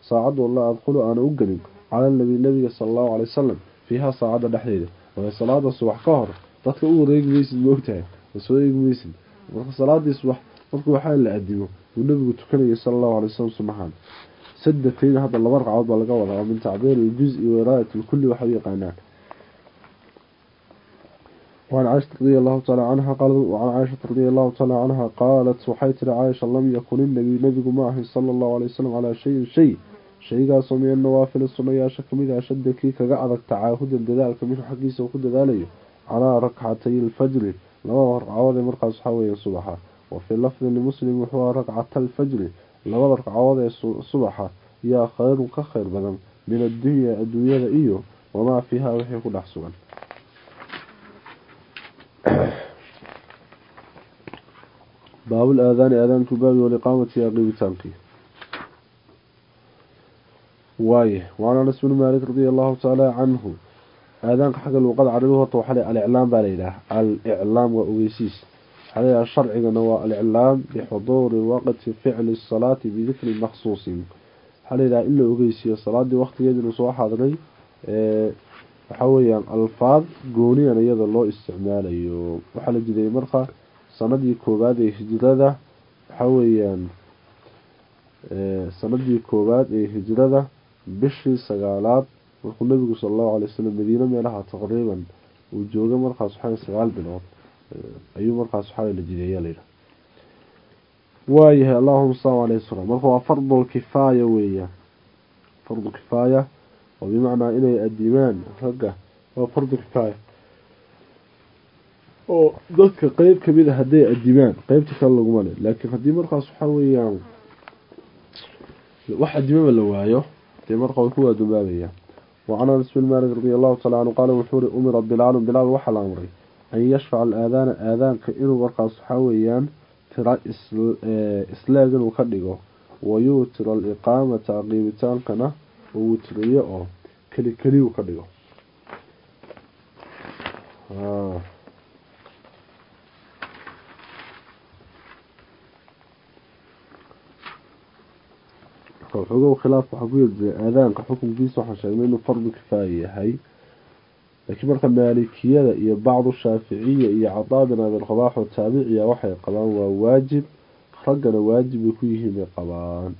gelin wa kaanad waxay waqtigaas saacatan saacad saacadoo laa adkhulu aana u gelin cala nabi nabiga sala allahu alay wasalam fiiha saacadda dhexdeeda waay salaada subax ka hor dadka u wareegi maysid moogtahay soo eegi maysid marka salaadii subax markuu waxaa la adimo uu nabigu tukanayay sala allahu alay wasalam sunahaan sadateyn hadda laba ragcadood baa laga wadaa min tacbiir iljuzi waraayat lkulli waxa u yaqaanaan وعن عائشة رضي الله تعالى عنها قال وعن عائشة رضي الله تعالى عنها قالت وحيت عائشة لم يكن النبي نبي معه صلى الله عليه وسلم على شيء شيء shaygaasoo waa annawaafili sunayaasha ka mid ah shadda kii kaga adag tacaahudan dadaalka minhu xaggiisa ku dadaalayo calaa rakcatay alfajri. Labada ragcadood ee markaas waxaa weeye subaxa. Wa fii lafdi limuslim wuxuu aha rakcata alfajri. Labada ragcadood ee subaxa yaa khayrun ka khayr badan min addunya adduunyada iyo wamaa fiiha wixii ku dhex sugan. Baabul aadaani aadaanku baabi waliqaamati yaa waaye waan anas bn maalik radia allahu tacaala canhu aadaanka xagga luuqada carabi horta waxaa le aliclaam baa layidhaha aliclaam waa ogeysiis waxaa layidhaha sharcigana waa aliclaam bixuduuri waqti ficli salaati bidikri maksuusin waxaa layidhaha in la ogeysiiyo salaadii waqtigeedinu soo xaadiray waxaa weeyaan alfaad gooniyan iyada loo isticmaalayo. Waxaa la jiday marka sanadii koowaad ee hijrada waxaa ee hijrada bishii sagaalaad markuu nabigu sala allahu alay wasalam madiine meelaha taqriiban uu joogay markaas waxaa sagaal bilood ayuu markaas waxaa la jideeya layidhaha waayahay allahuma sal alay wasalam marka waa fardul kifaaya weeyaan fardu kifaaya oo bimacnaa inay adimaan ragga waa fardu kifaaya. Oo dadka qeyb ka mid a hadday adimaan qeybta kale laguma le laakiin haddii markaas waxaa weeyaan wax adimaba la waayo dee marka way ku waadubaabayaan wacan anas bin maalik radi allahu taala canhu qaala wuxuu uri umira bilaalu bilaal waxaa la amray an yashfaca alaadaana aadaanka inuu markaas waxaa weeyaan tira isleeg inuu ka dhigo wayuutira aliqaamata qiibitaankana uu wutiriyo oo keli keliyu ka dhigo xogow khilaaf waxaa ku yirjiray aadaanka xukunkiisa waxaan sheegnay inuu fardu kifaaya yahay. Laakiin marka maalikiyada iyo bacdu shaaficiya iyo cadaa bin abilqabaax oo taabiciya waxay qabaan waa waajib. Raggana waajib bay ku yihiin bay qabaan.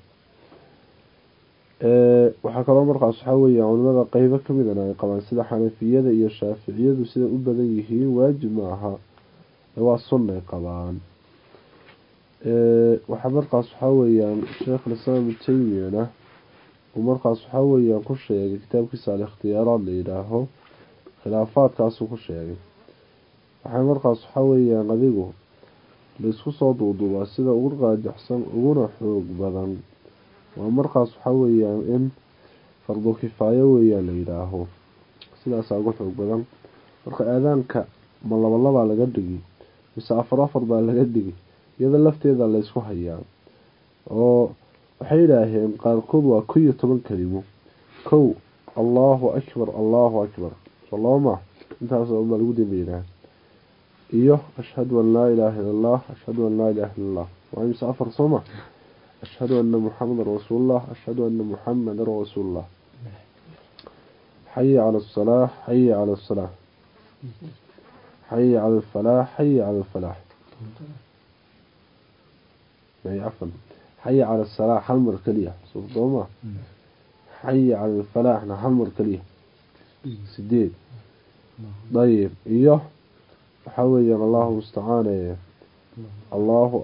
Waxaa kaloo markaas waxaa weeya culimada qeybo kamidana ay qabaan sida xanafiyada iyo shaaficiyadu siday u badan yihiin waajib ma aha. Waa sunnay qabaan waxaa markaas waxaa weeyaan sheekhulislaam ibnu taymiyana uu markaas waxaa weeyaan ku sheegay kitaabkiisa al-ikhtiyaaraad la yidhaaho khilaafaadkaasuu ku sheegay. Waxay markaas waxaa weeyaan adigu la isku soo duuduubaa sida ugu raajaxsan uguna xoog badan waa markaas waxaa weeyaan in fardu kifaayo weeyaan la yidhaaho sidaasaa ugu xoog badan. Marka aadaanka ma labalabaa laga dhigi mise afar afar baa laga dhigi iyada lafteeda laysku hayaa oo waxay yidhaaheen qaarkood waa ko iyo toban kelimo kow allahu akbar allahu akbar soloma intaas baa lagu dambeynaa iyo ashhadu an laa ilaaha illa allah ashhadu an laa ilaha illa allah waa imse afar sooma ashhadu ana muxamadan rasuulullah ashhadu ana muxamadan rasuulullah xayi cala asalaax xayi cala asalaax xayi cala cafan xaya cala asalaax hal mar keliya sodooma xaya cala alfalaaxna hal mar keliya sideed dayib iyo waxaa weyaan allahu mustacaan allahu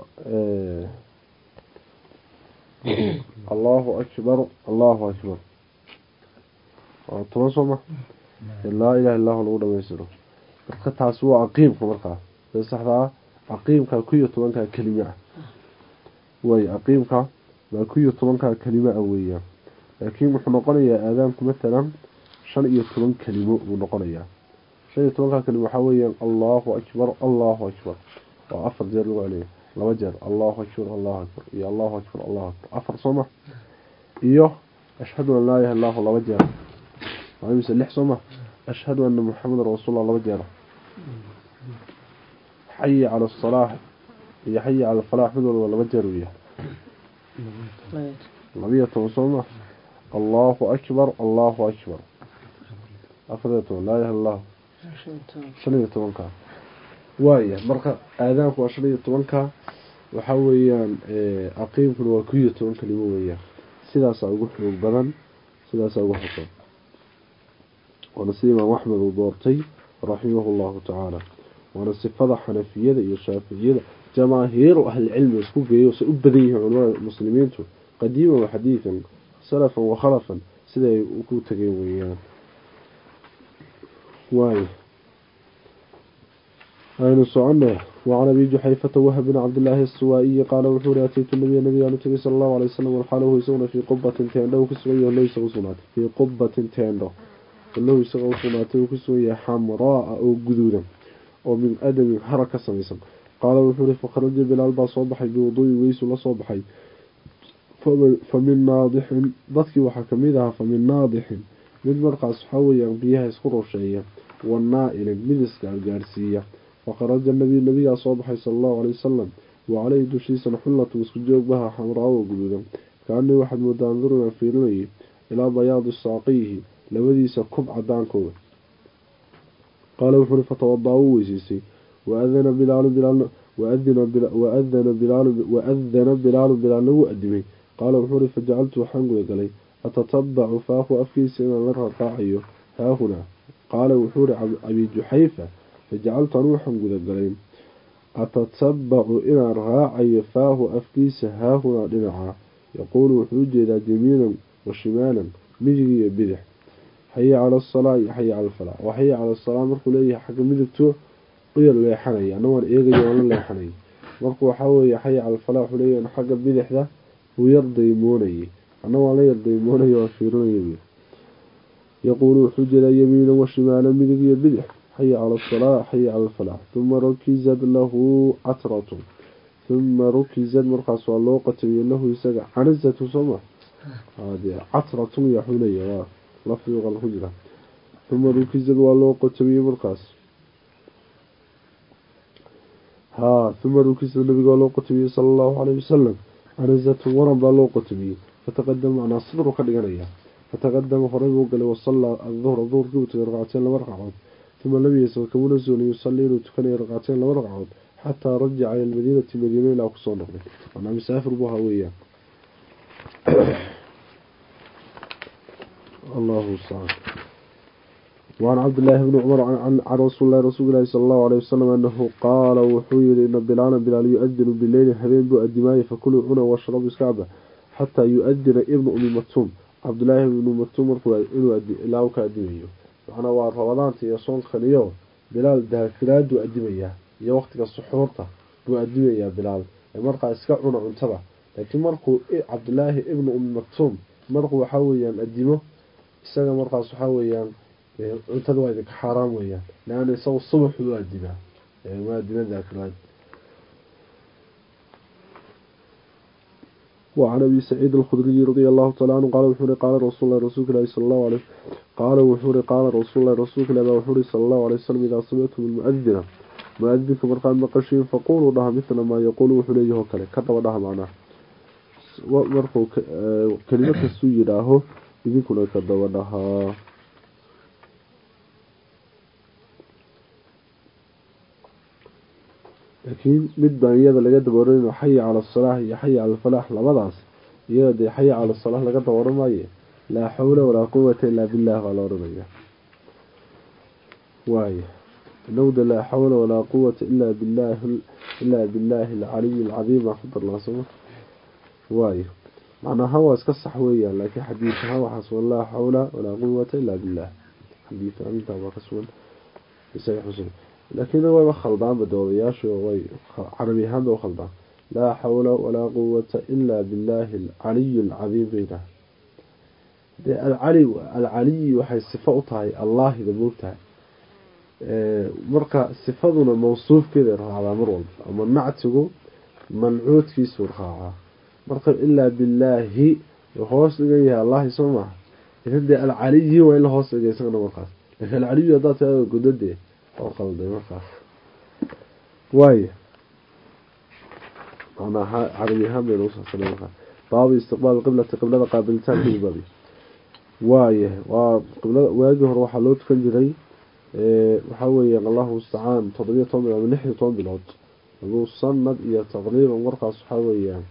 allahu akbar allahu akbar toban sooma laa ilaha illahu lagu dhameystiro marka taasi waa aqiimka markaa saxdaa caqiimka ku iyo tobankaa kelima واي أقيمك وكي يطلنك كلمة أوية لكن محمقنا يا آذانك مثلا شن يطلن كلمة ونقنا يا شن يطلنك كلمة حوية الله أكبر الله أكبر وعفر زير له عليه لما جاء الله أكبر الله أكبر يا الله أكبر الله أكبر عفر صمع إيوه أشهد أن لا إله الله الله وجهه وعيم سليح صمع أشهد أن محمد رسول الله وجهه حي على الصلاة iyo xayi cala alfalaax mid walba laba jeer weeya labiyo toban sooma allahu akbar allahu akbar. Afariyo toban laa ilaha illahu shan iyo tobanka. Waaya marka aadaanku waa shan iyo tobanka. Waxaa weeyaan aqiimkuna waa ku iyo toban kelimo weeyaan sidaasaa ugu xoog badan. Sidaasaa ugu xoog waana sida imaam axmed uu doortay raximahu llahu tacaala waana sifada xanafiyada iyo shaaficiyada jamaahiiru ahlicilmi isku geeyo say u badan yihiin culamada muslimiintu qadiiman wa xadiidan salafan wa khalafan siday ku tageen weeyaan waayo aynu soconay وعن أبي جحيفة وهب بن عبد الله السوائي قال وحوري أتيت النبي النبي النبي صلى الله عليه وسلم والحاله يسون في قبة تندو كسوية ولو يسغو صنات في قبة تندو ولو يسغو صنات وكسوية حمراء أو قدودا ومن أدم حركة سميسا qaala wuxuu ihi fakharaja bilaal baa soo baxay biwuduuyi weysu la soo baxay fa min naadixin dadkii waxaa ka mid ahaa fa min naadixin mid markaas waxaaweyaan biyaha isku rusheeya wa naa-ilin mid iska algaarsiiya fakharaja nabiy nabigaa soo baxay sala allahu caley wasalam wa caleyhi dushiisana xullatu isku joogbaha xamraawo guduudan kaanii waxaad moodaa andurna fiirinayay ilaa bayaadi saaqiyihi labadiisa kub cadaankooda qaala wuxuuhi fatawadaa u وأذن بلال بلال وأذن بلال وأذن بلال وأذن بلال بلال وأدمي قال وحر فجعلت حنق قلي أتتبع فاخو أفكيس إن مرها قاعيه ها هنا قال وحور أبي جحيفة فجعلت روحا قلي أتتبع إن راعي فاه أفكيس ها هنا لنعا يقول وحوج إلى يمينا وشمالا مجري بدح حي على الصلاة حي على الفلاح وحي على الصلاة مركو ليه حق waya leexanaya anagoo eegaya la leexanay marka waxaa weeye xay calfalaa wuxuu xagga bidixda wuu yardaymoonayay annagoo la yardaymoonaya waa fiirinaya yaquulu wuxuu jiraa yamiina washimaalo midig iyo bidix. Xay cala salaa xay uma rukizad lahu catratu uma rukizad markaas waa loo qatamiye lahu isaga canizatu sooma catratun yaxuunaya waa lafdiga qalku jira. Huma rukizad waa loo qatamiye markaas haa uma rukiisa nabiga waa loo qutubiyey sala allahu caleyhi wasalam anasatu waran baa loo qutubiyey fataqadama macnaa sadru ka dhiganaya. Fataqadama horey buu galay wasallaa aduhra duhurkii uu tagay raqacteen laba ragcadood. Uma lam yasal kamuna suulin yusallii inuu tukanaya raqacteen laba ragcadood. Xataa rajaca ila lmadiinati madiina ilaa ku soo noqday. Manaa masaafir buu ahaa weeyaan. Allahu mustacaan وعن عبد الله بن عمر عن, عن رسول الله رسول الله صلى الله عليه وسلم أنه قال وحويل إن بلالا بلال يؤذن بالليل حبين بؤدمائي فكلوا عنا واشربوا اسكعبه حتى يؤذن ابن أم مكتوم عبد الله بن مكتوم إنه إلاو كأدميه وعنا وعن رمضان تيصون خليو بلال دهكراد وأدميه iyo waqtiga suxuurta buu adduumayaa bilaal ee markaa iska cuna cuntada laakiin markuu cabdulaahi ibnu umi maktuum markuu waxaa weeyaan adimo cuntada waa idinka xaaraam weeyaan leanna isagu subaxu u adimaa ma adima daakiraad وعن أبي سعيد الخدري رضي الله تعالى عنه قال وحوري قال رسول الله رسول الله صلى الله عليه قال وحوري قال رسول الله رسول الله وحوري صلى الله عليه وسلم إذا سمعتم المؤذنة مؤذنك مرقان مقشين فقولوا لها مثل ما يقول وحليه وكله كتب لها معناه. مرقوا كلمة السوية له إذنكنا كتب لها laakiin mid baan iyada laga dabooranin oo xaya cala salaah iyo xaya cala alfalaax labadaas iyada dee xaya cala asalaah laga dabooran maayo laa xawla walaa quwata ilaa billaah baa la odhanaya. Waay nowda laa xawla walaa quwata ilaa billaahi ilaa billaahi alcaliyi alcadiim baan ku darnaa sooma waayo macnaahan waa iska sax weeyaan laakiin xadiid ahaan waxaas wa laa xawla walaa quwata ilaa billaah. Xadiid amintaa baa ka sugan. Isaga xusun laakiinna wayba khaldaan badoodayaashu way carabi ahaanba u khaldaan laa xawla walaa quwata ilaa billaahi alcaliyi alcadiim baydaha dee alcali alcaliyi waxay sifo u tahay allaahida moogtahay marka sifaduna mawsuufkeeda raacdaa mar walba ama nactigu mancuudkiisuu raacaa marka ilaa billaahi hoos dhigan yahay allaahi soo maaha dee alcaliyi waa in la hoos dhigay isagana markaas laakiin alcaliyu haddaad tirado godadee oo qalday markaas waaya macnaa carabi ahaan bayna usaasana markaas baabu istiqbaal qiblati qiblada qaabilitaankeedi baabi waaya waa qiblada waagii hore waxaa loo tukan jiray waxaa weeyaan allahu mustacaan toddobiyo toban bilood ama lixyo toban bilood. Aduu sanad iyo taqriiban markaas waxaa weeyaan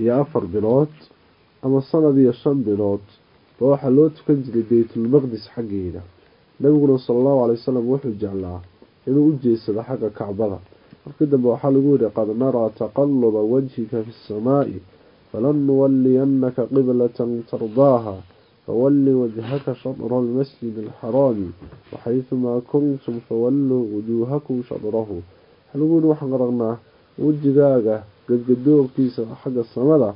iyo afar bilood ama sanad iyo shan bilood. Ba waxaa loo tukan jiray baytulmaqdis xaggeeda nabiguna salaallahu calay wasalam wuxuu jeclaa inuu u jeedsado xagga kacbada. Markii dambe waxaa lagu yidhi qad naraa taqaluba wajhika fi samaa'i falan nuwaliyannaka qiblatan tardaaha fawalli wajhaka shadra almasjidi alxaraami waxaytumaa kuntum fawalluu wujuuhakum shadrahu waxalaguyihi waxaan aragnaa wejigaaga gadgadoobkiisa xagga samada.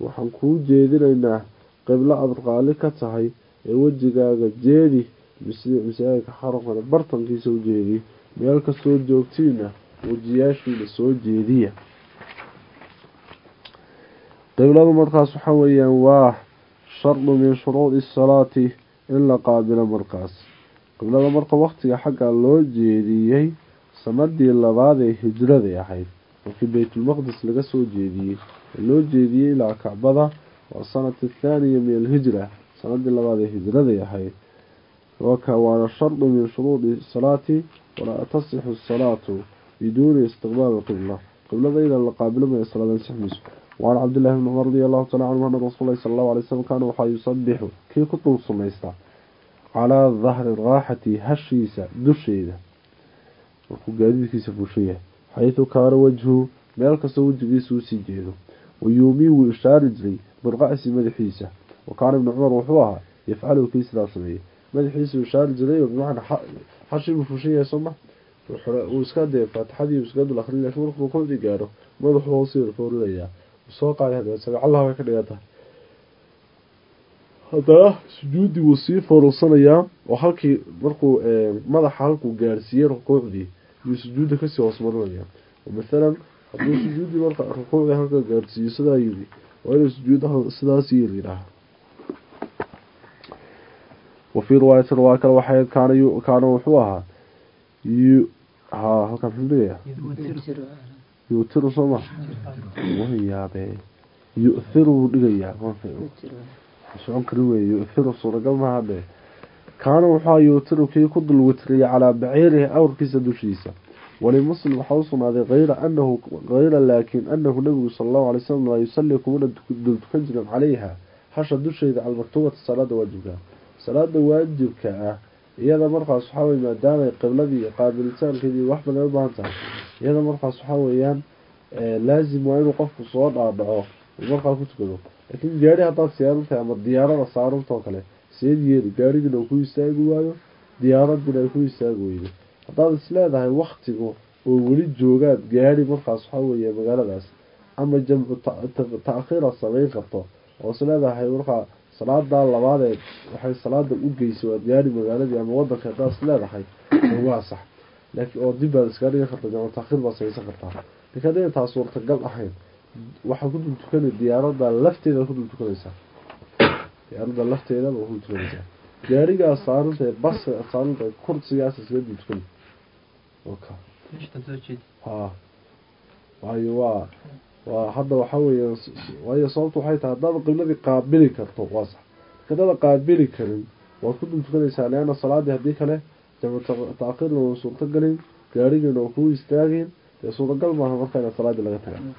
Waxaan kuu jeedinaynaa qiblo aad qaali ka tahay ee wejigaaga jeedi masaajidka xaramkana bartankiisa u jeediy meel kastoo joogtiina wejiyaashiina soo jeediya. Qibladu markaas waxa weeyaan waa shardu min shuruudi salaati in la qaabilo markaas. Qiblada marka waqtiga xagga loo jeediyey sanadii labaad ee hijraday ahayd markii baytulmaqdis laga soo jeediyey loo jeediyey ilaa kacbada waa sanati thaaniya min alhijra sanadii labaad ee hijraday ahayd shardu min shuruudi salaati walaa tasixu asalaatu biduuni istiqbaal alqibla qiblada ila la qaabilo maya salaad ansixmayso وعن عبد الله بن عمر رضي الله تعالى عنه أن رسول الله صلى الله عليه وسلم كان وحا يصبح كي كتب سميستا على ظهر الراحة هشيسة دشيدة. وقاديد كيسة فوشية حيث كان وجهه مالك سوج بيسو سيجيده ويومي وإشار جري برقعس مدحيسة وكان ابن عمر وحوها يفعله كيس لا madaxiisuu shaari jiray bimacna xashii buu fushan yahay soo ma wuu iska dee faatixadii iska dul akrin laakiin markuu qofdi gaaro madaxuu hoos yar foorinayaa soo qaaday haddana sabcallaha way ka dhigata haddana sujuudi wuu sii foorusanayaa oo halkii markuu eh, madaxa halkuu gaarsiiyey rukuucdii yuu sujuudda ka sii hoos marinaya mathalan haduu sujuudi marka rukuucdii halka gaarsiiyo sidaa yiri waa inuu sujuudda sidaas yiri yidhaaha wafii riwaayati riwaaya kale waxay kaana kaana wuxuu ahaa yu ha halkaa muxuu dhigayaa yuutiru soo ma way yaabee yu-hiru wuu dhigayaa socon kari wey yu-hiru suuragal maaha dhee kaana wuxua yuutiru kii ku dul witriyay calaa baciirihi awrkiisa dushiisa walimuslim waxaa u sugnaaday hayra anahu hayra laakiin anahu nabigu sala allahu alay slam laa yusalli kumana dul tukan jirin calayha hasha dusheeda calmaktubata salaada waajibka ah iyada markaas waxaa weye maadaamay qibladii iyo qaabilitaankeedii wax badan u baahan tahay. Iyada markaas waxaa weeyaan laazim waa inuu qofku soo dhaadhaco markaa ku tukado. Laakiin gaari haddaad siyaarantahay ama diyaarada saarantoo kale seed yeeli gaarigina ku istaagi waayo diyaaradina ku istaagi weydo haddaad isleedahay waktigu oo weli joogaad gaari markaas waxaa weeye magaaladaas ama jamcu ta-khiira samayn karto oo isleedahay markaa salaadaa labaadeed waxay salaada u geysay waad gaari magaaladii ama wadanka haddaad isleedahay waa sax. Laakiin oo dib baad iskaga dhigan karta jamcu taakhiir baad samaysan kartaa. Laakiin haddayna taas suurtagal ahayn waxaad ku dul tukana diyaarada lafteeda ku dul tukanaysaa diyaarada lafteeda ba ku tukanaysaa gaarigaas saaranta baska saaranta kursigaas iskaga dul tukan ha waayo waa. Waa hadda waxaa weeya waayo sababtu waxay tahay haddaad qibladii qaabili karto waa sax. Haddaada qaabili karin waad ku dul tukanaysaa leana salaadii haddii kale jamcu taakhiirna waa suurto galin gaarigiina waa kuu istaageen dee suuragal maaha marka inaad salaadii laga taga ma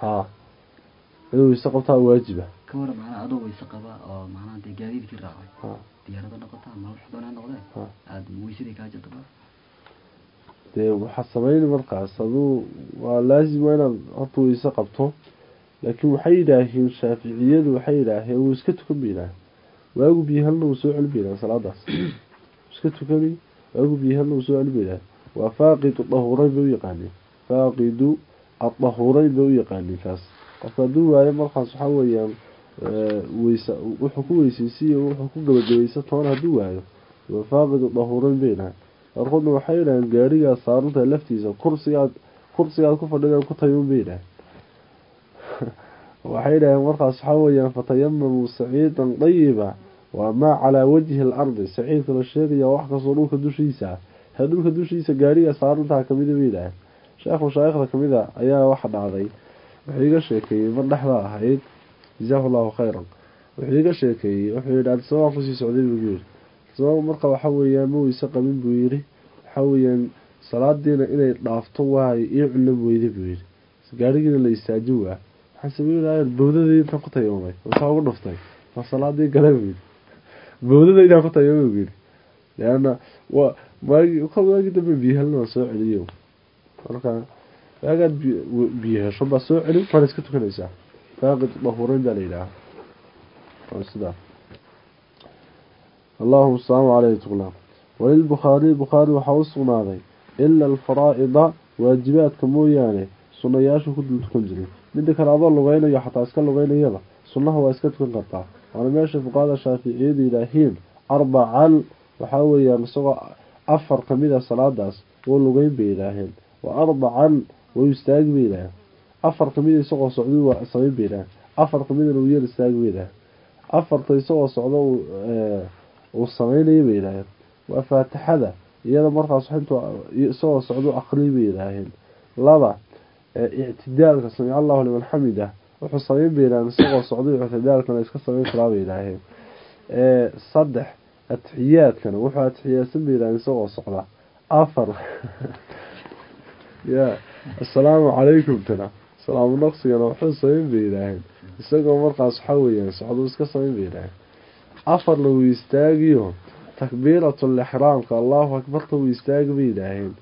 ha inuu weyse qabtaa waajiba ka waran macnaha adoo weyse qaba oo macnaha dee gaadiidkii raacay. Diyaarada noqota ama wax doonaa noqdee aada weysadii kaa jirta ba dee waxaa sameyn markaas aduu waa laazim waa inaad horta weyse qabto. Laakiin waxay yidhaaheen shaaficiyadu waxay yidhaaheen wuu iska tukan ba yidhaah waagu biyo halna wuu soo celin ba salaadaas. Iska tukani waagu biyo halna wuu soo celin ba waa faaqidu dahureyn bay u yaqaaneen. Faaqidu adahureyn bay u yaqaaneen kaas qofka hadduu waayo markaas waxaa weeyaan weysa wuxuu ku weysaysiiyo wuxuu ku gabagabaysa toona hadduu waayo. Waa faaqidu dahureyn bay qaarkoodna waxay yidhaheen gaarigaad saarantahay laftiisa kursigaad kursigaad ku fadhida ku tayman bay yidhaheen waxay yidhaheen markaas waxaa weeyaan fatayamamuu saciidan dayiba waa maa calaa wajhi alardi saciidka la sheegaya wax kastoo dhulka dushiisa. Ha dhulka dushiisa gaariga saarantaha kamida bay yidhaheen sheekh mashaayikhda kamida ayaa waxa dhacday. Wuxuu iga sheekeeyey mar dhexda ahayd jazaahu llahu khayran. Wuxuu iga sheekeeyey wuxuu yidhi adisabaan ku sii socday buu yiri sabab marka waxa weeyaan ma weyse qabin buu yidhi. Waxa weeyaan salaadiina inay dhaafto waayo io culan weyda buu yidhi. Gaarigiina la istaajin waa. Waxaan sameynaya bawdadii intaan ku tayamamay wasaa ugu dhuftay. Ma salaadii gala buu yidhi. Bawdada intaan ku tayamamay buu yidhi. Leanna maagi kol waagii dambe biyo helna waa soo celiyo marka waagaad biyo hesho baa soo celin waana iska tukanaysaa. Faaqid dahureyn baa la yidhaaha sidaa اللهم السلام عليه تقول walilbukhaariy bukhaari waxaa u sugnaaday ila alfaraa'ida waajibaadka mooyaane sunayaashu ku dul tukan jiray midda kale adoo lugeynayo xataa iska lugeynayaba sunnaha waa iska tukan kartaa waana meesha fuqahada shaaficiyadu yidhaahiin arbacan waxaa weeyaan isagoo afar kamid a salaadaas wou lugeyn bay yidhaaheen wa arbacan wou istaagi bay yidhaaheen afar kamida isagoo socda waa samayn bay yidhaaheen afar kamidana uu istaagi bay yidhaaheen waa faatixada. Iyada markaas isagoo socda aqriy bay yidhaaheen laba ictidaalka samic allahu liman xamida wuxuu sameyn bay yidhaaheen isagoo socday ictidaalkana iska sameyn karaa bay yidhaaheen saddex atixiyaadkana wuxuu atixiyaadsan bay yidhaaheen isagoo socda. Afar. Ya assalaamu calaykum tana. Salaamu naqsigana wuxuu sameyn bay yidhaaheen isagoo markaas waxaa weeyaan socduu iska sameyn bay yidhaaheen afarna wuu istaagiyo takbiiratul ixraamka allahu akbarta wuu istaagi bay yidhaaheen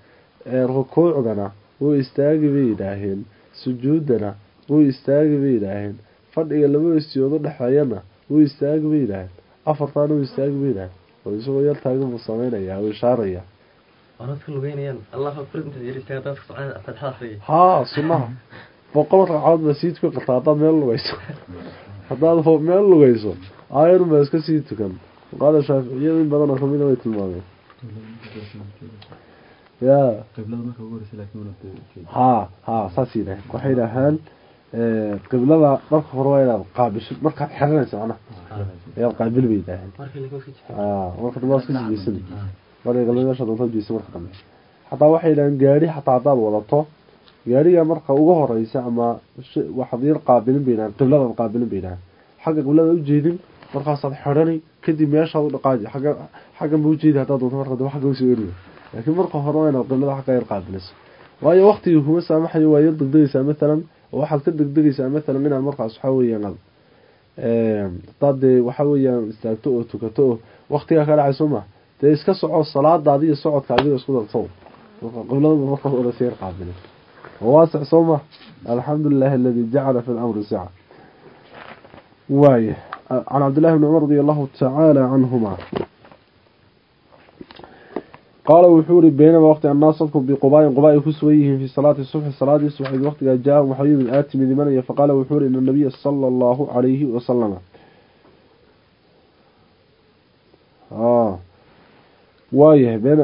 rukuucdana wuu istaagi bay yidhaaheen sujuudana wuu istaagi bay yidhaaheen fadhiga laba istiyoodo dhexeeyana wuu istaagi bay yidhaaheen afartaana wuu istaagi bay yidhaaheen oo isagoo yar taagan buu sameynaya wuu ishaaraya. Haa sunaha boqol ragcadood baa sii tukan kartaa haddaad meel lugeyso haddaad meel lugeyso aayar baa iska sii tukan fuqaada shaaficiyada in badanoo kamida way tilmaameen ya. Ha ha saas yidhaaheen waxay yidhaahaan qiblada marka hore waa inaad qaabisho markaad xiranayso macnaha ayaad qaabil bay yidhaaheen marka dambe iska sijeysan marka galbe meesha doonta jeysa marka dambe. Xataa waxay yidhahaan gaari xataa haddaad wadato gaariga marka ugu horeysa ama waxaad qaabilin bay yidhahaan qibladaad qaabilin bay yidhahaan xagga qiblada ujeedin markaasaad xidhani kadib meeshaad u dhaqaaji agga xaggan ba ujeedi haddaad doonto marka dambe xagga u soo eriyo. Laakiin marka hore waa inaad qiblada xagga yar qaabiliso. Waayo waqtigii kuma saamaxayo waa yar degdegaysaa mathalan oo waxaad ka degdegaysaa mathalan inaad markaas waxaa weeyaan hadaad dee waxaa weeyaan istaagto oo tukato oo waqtigaa ka dhacay sooma. Dee iska soco salaada adiga socodka adiga isku darsow qiblada markaas oo la sii yar qaabilin وواسع صومه الحمد لله الذي جعل في الأمر سعة. وايه عن عبد الله بن عمر رضي الله تعالى عنهما. قال وحوري بينما وقت الناس صدقوا بقباء قباء كسويهم في صلاة الصبح صلاة الصبح وقت جاء محيي من آتي من ذمانية فقال وحوري إن النبي صلى الله عليه وسلم. آه. Waayahay been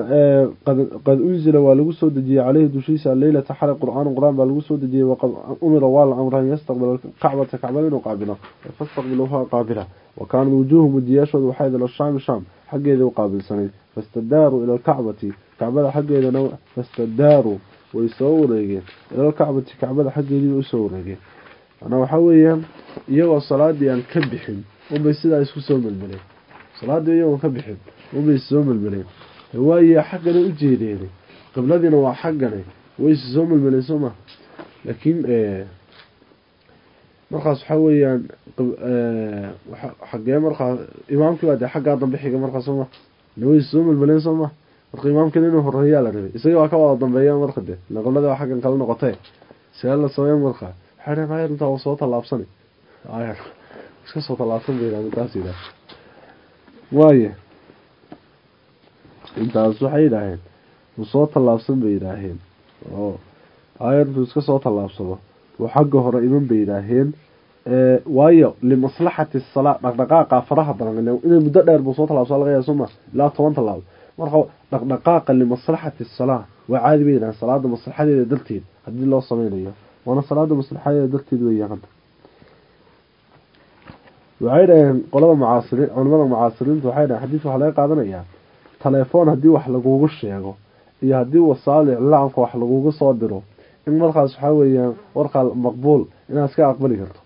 qad unzila waa lagu soo dejiyey caleyhi dushiisa leylata xalay qur'aan qur'aan baa lagu soo dejiyey waqad umira waa la amra an yastaqbila kacbata kacbada inuu qaabilo. Fastaqbiluuha qaabila. Wa kaanat wujuuhum wajiyaashooda waxay ila shaami shaam. Xaggeeda u qaabilsanayd fastadaaruu ila alkacbati. Kacbada xaggeedana fastadaaruu way soo wareegeen. Ila alkacbati kacbada xaggeedii way u soo wareegeen. Manaa waxaa weeyaan iyagoo salaadii aan ka bixin unbay sidaa isku soo melmeleen. Salaadii iyagoon ka bixin unbay soo melmeleen waayo xaggana u jeedeen qibladiina waa xaggane way soo melmeleen soo ma laakiin markaas waxaa weeyaan xagee markaa imaamkii baa dee xaggaa dambe markaa sooma way soo melmeleen soo ma marka imaamkina inuu horeeyaa la rabay. Isaga waa ka wada dambeeya marka de ila waa xaggan kala noqotee see la sameyn markaa waxay dhaheen ayar soo tallaabsani. Ayar iska soo tallaabsan bay yidhahdeen taas yidhaah waaye intaas waxay yidhaaheen uu soo tallaabsan bay yidhaaheen oo aayartuu iska soo tallaabsado. Uu xagga hore iman bay yidhaaheen waayo limaslaxati salaa dhaqdhaqaaqa faraha badan inay muddo dheer buu soo tallaabsado laga yaaba soma ilaa toban tallaabo. Marka dhaqdhaqaaqa limaslaxati salaa waa caadi bay yidhaaheen salaada maslaxadeeda darteed haddii loo sameynayo waana salaada maslaxadeeda darteed weeyaan hadda waxay dhaheen qolada mucaasiriin culimada mucaasiriinta waxay dhaheen xadiis waxaa laga qaadanayaa telefoon haddii wax lagugu sheego iyo haddii wasaal iclaamka wax lagugu soo diro in markaas waxaa weeyaan warkaa maqbuul inaad iska aqbali karto.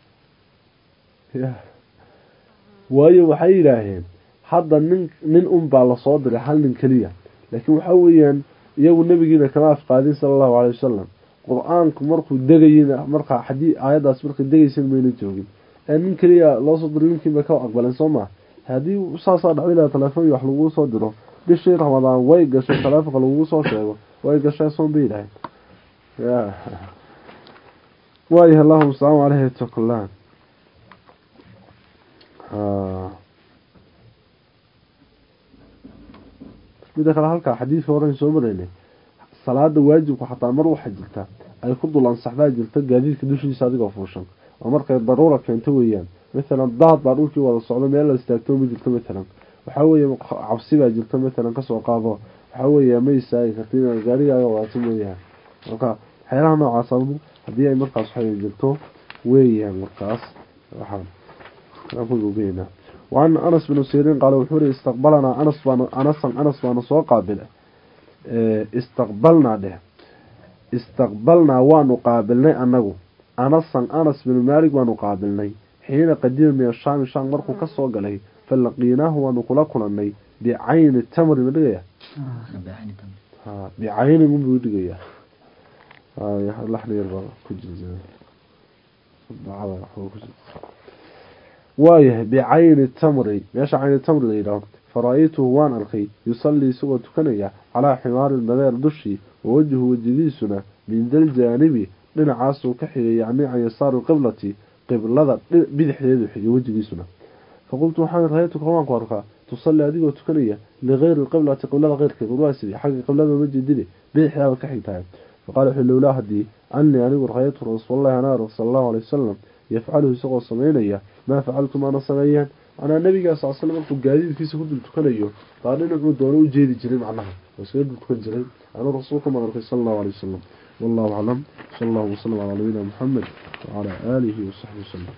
Waayo waxay yidhaaheen hadda nin nin un baa la soo diray hal nin keliya. Laakiin waxaa weeyaan iyagu nebigiina kama afqaadin sala allahu caley wasalam qur'aanku markuu degayina markaa xadii aayaddaas markay degaysan mayna joogin ee nin keliya loosoo diray ninkiiba ka aqbaleen soo maa haddii saasaa dhacdi laha telefoon wax lagugu soo diro bishii ramadaan way gashay taleefonka lagugu soo sheego way gashay soon bay yidhaaheen waayahay allahuma salaamu caleyhi takulaan mida kale halkaa xadiidka horan soo maraynay. Salaada waajibku xataa mar waxaa jirta. Ay ku dul ansaxdaa jirta gaadiidka dushiisa adigoo fuushan oo markay daruura keento weeyaan. Maalan daad baa dhulkii wada socdo meel la istaagto ma jirto maalan waxaa weeye cabsi baa jirta maalan kasoo qaado waxaa weeye ma istaagi karti inaad gaarigaaga wadato mooyahan marka waxyaalaha noocaas adigu haddii ay markaas waxay jirto weeyaan markaas waxaan kugeynaa وعن أنس بن سيرين قال وحوري استقبلنا أنس بان أنس أنس بان سو قابل استقبلنا ده استقبلنا ونقابلنا أنه أنس أنس بن مالك ونقابلنا حين قديم من الشام الشام مركو كسو قلي falaqiinaahu waanu kula kulanay bicayni tamri ma dhigaya bicayni unbuu dhigayaa waayahay bicayni tamri meesha cayni tamri la yidhaahdo fara-aytuhu waan arkay yusallii isagoo tukanaya calaa ximaarin dadeer dushii wawajhu wejigiisuna min daljaanibi dhinacaasuu ka xigay yacni can yasaaru qiblati qiblada bidixdeedu xigay wejigiisuna faqultu waxaan ra'aytuka waan ku arkaa tusallii adigoo tukanaya ligayri qiblati qiblada keyrkeed waa sidii xagga qiblada ma jeedine bidixdaaba ka xigtahay faqaala wuxuu lowlaa haddii anii anigu ra'aytu rasuulallahi anaa sala allahu alay wasalam yafcaluhu isagoo samaynaya maa facaltu maana sameeyeen manaa nabigaa sal slam markuu gaadiidkiisa ku dul tukanayo baa dhinacuu doono u jeedi jiray macnaha oo iskaga dul tukan jiray anuu rasuulka maan arkay sala allahu alay wasalam wallahu aclam sala allahu wasalam calaa nabiyina muxamed wacalaa aalihi wasaxbi wasalam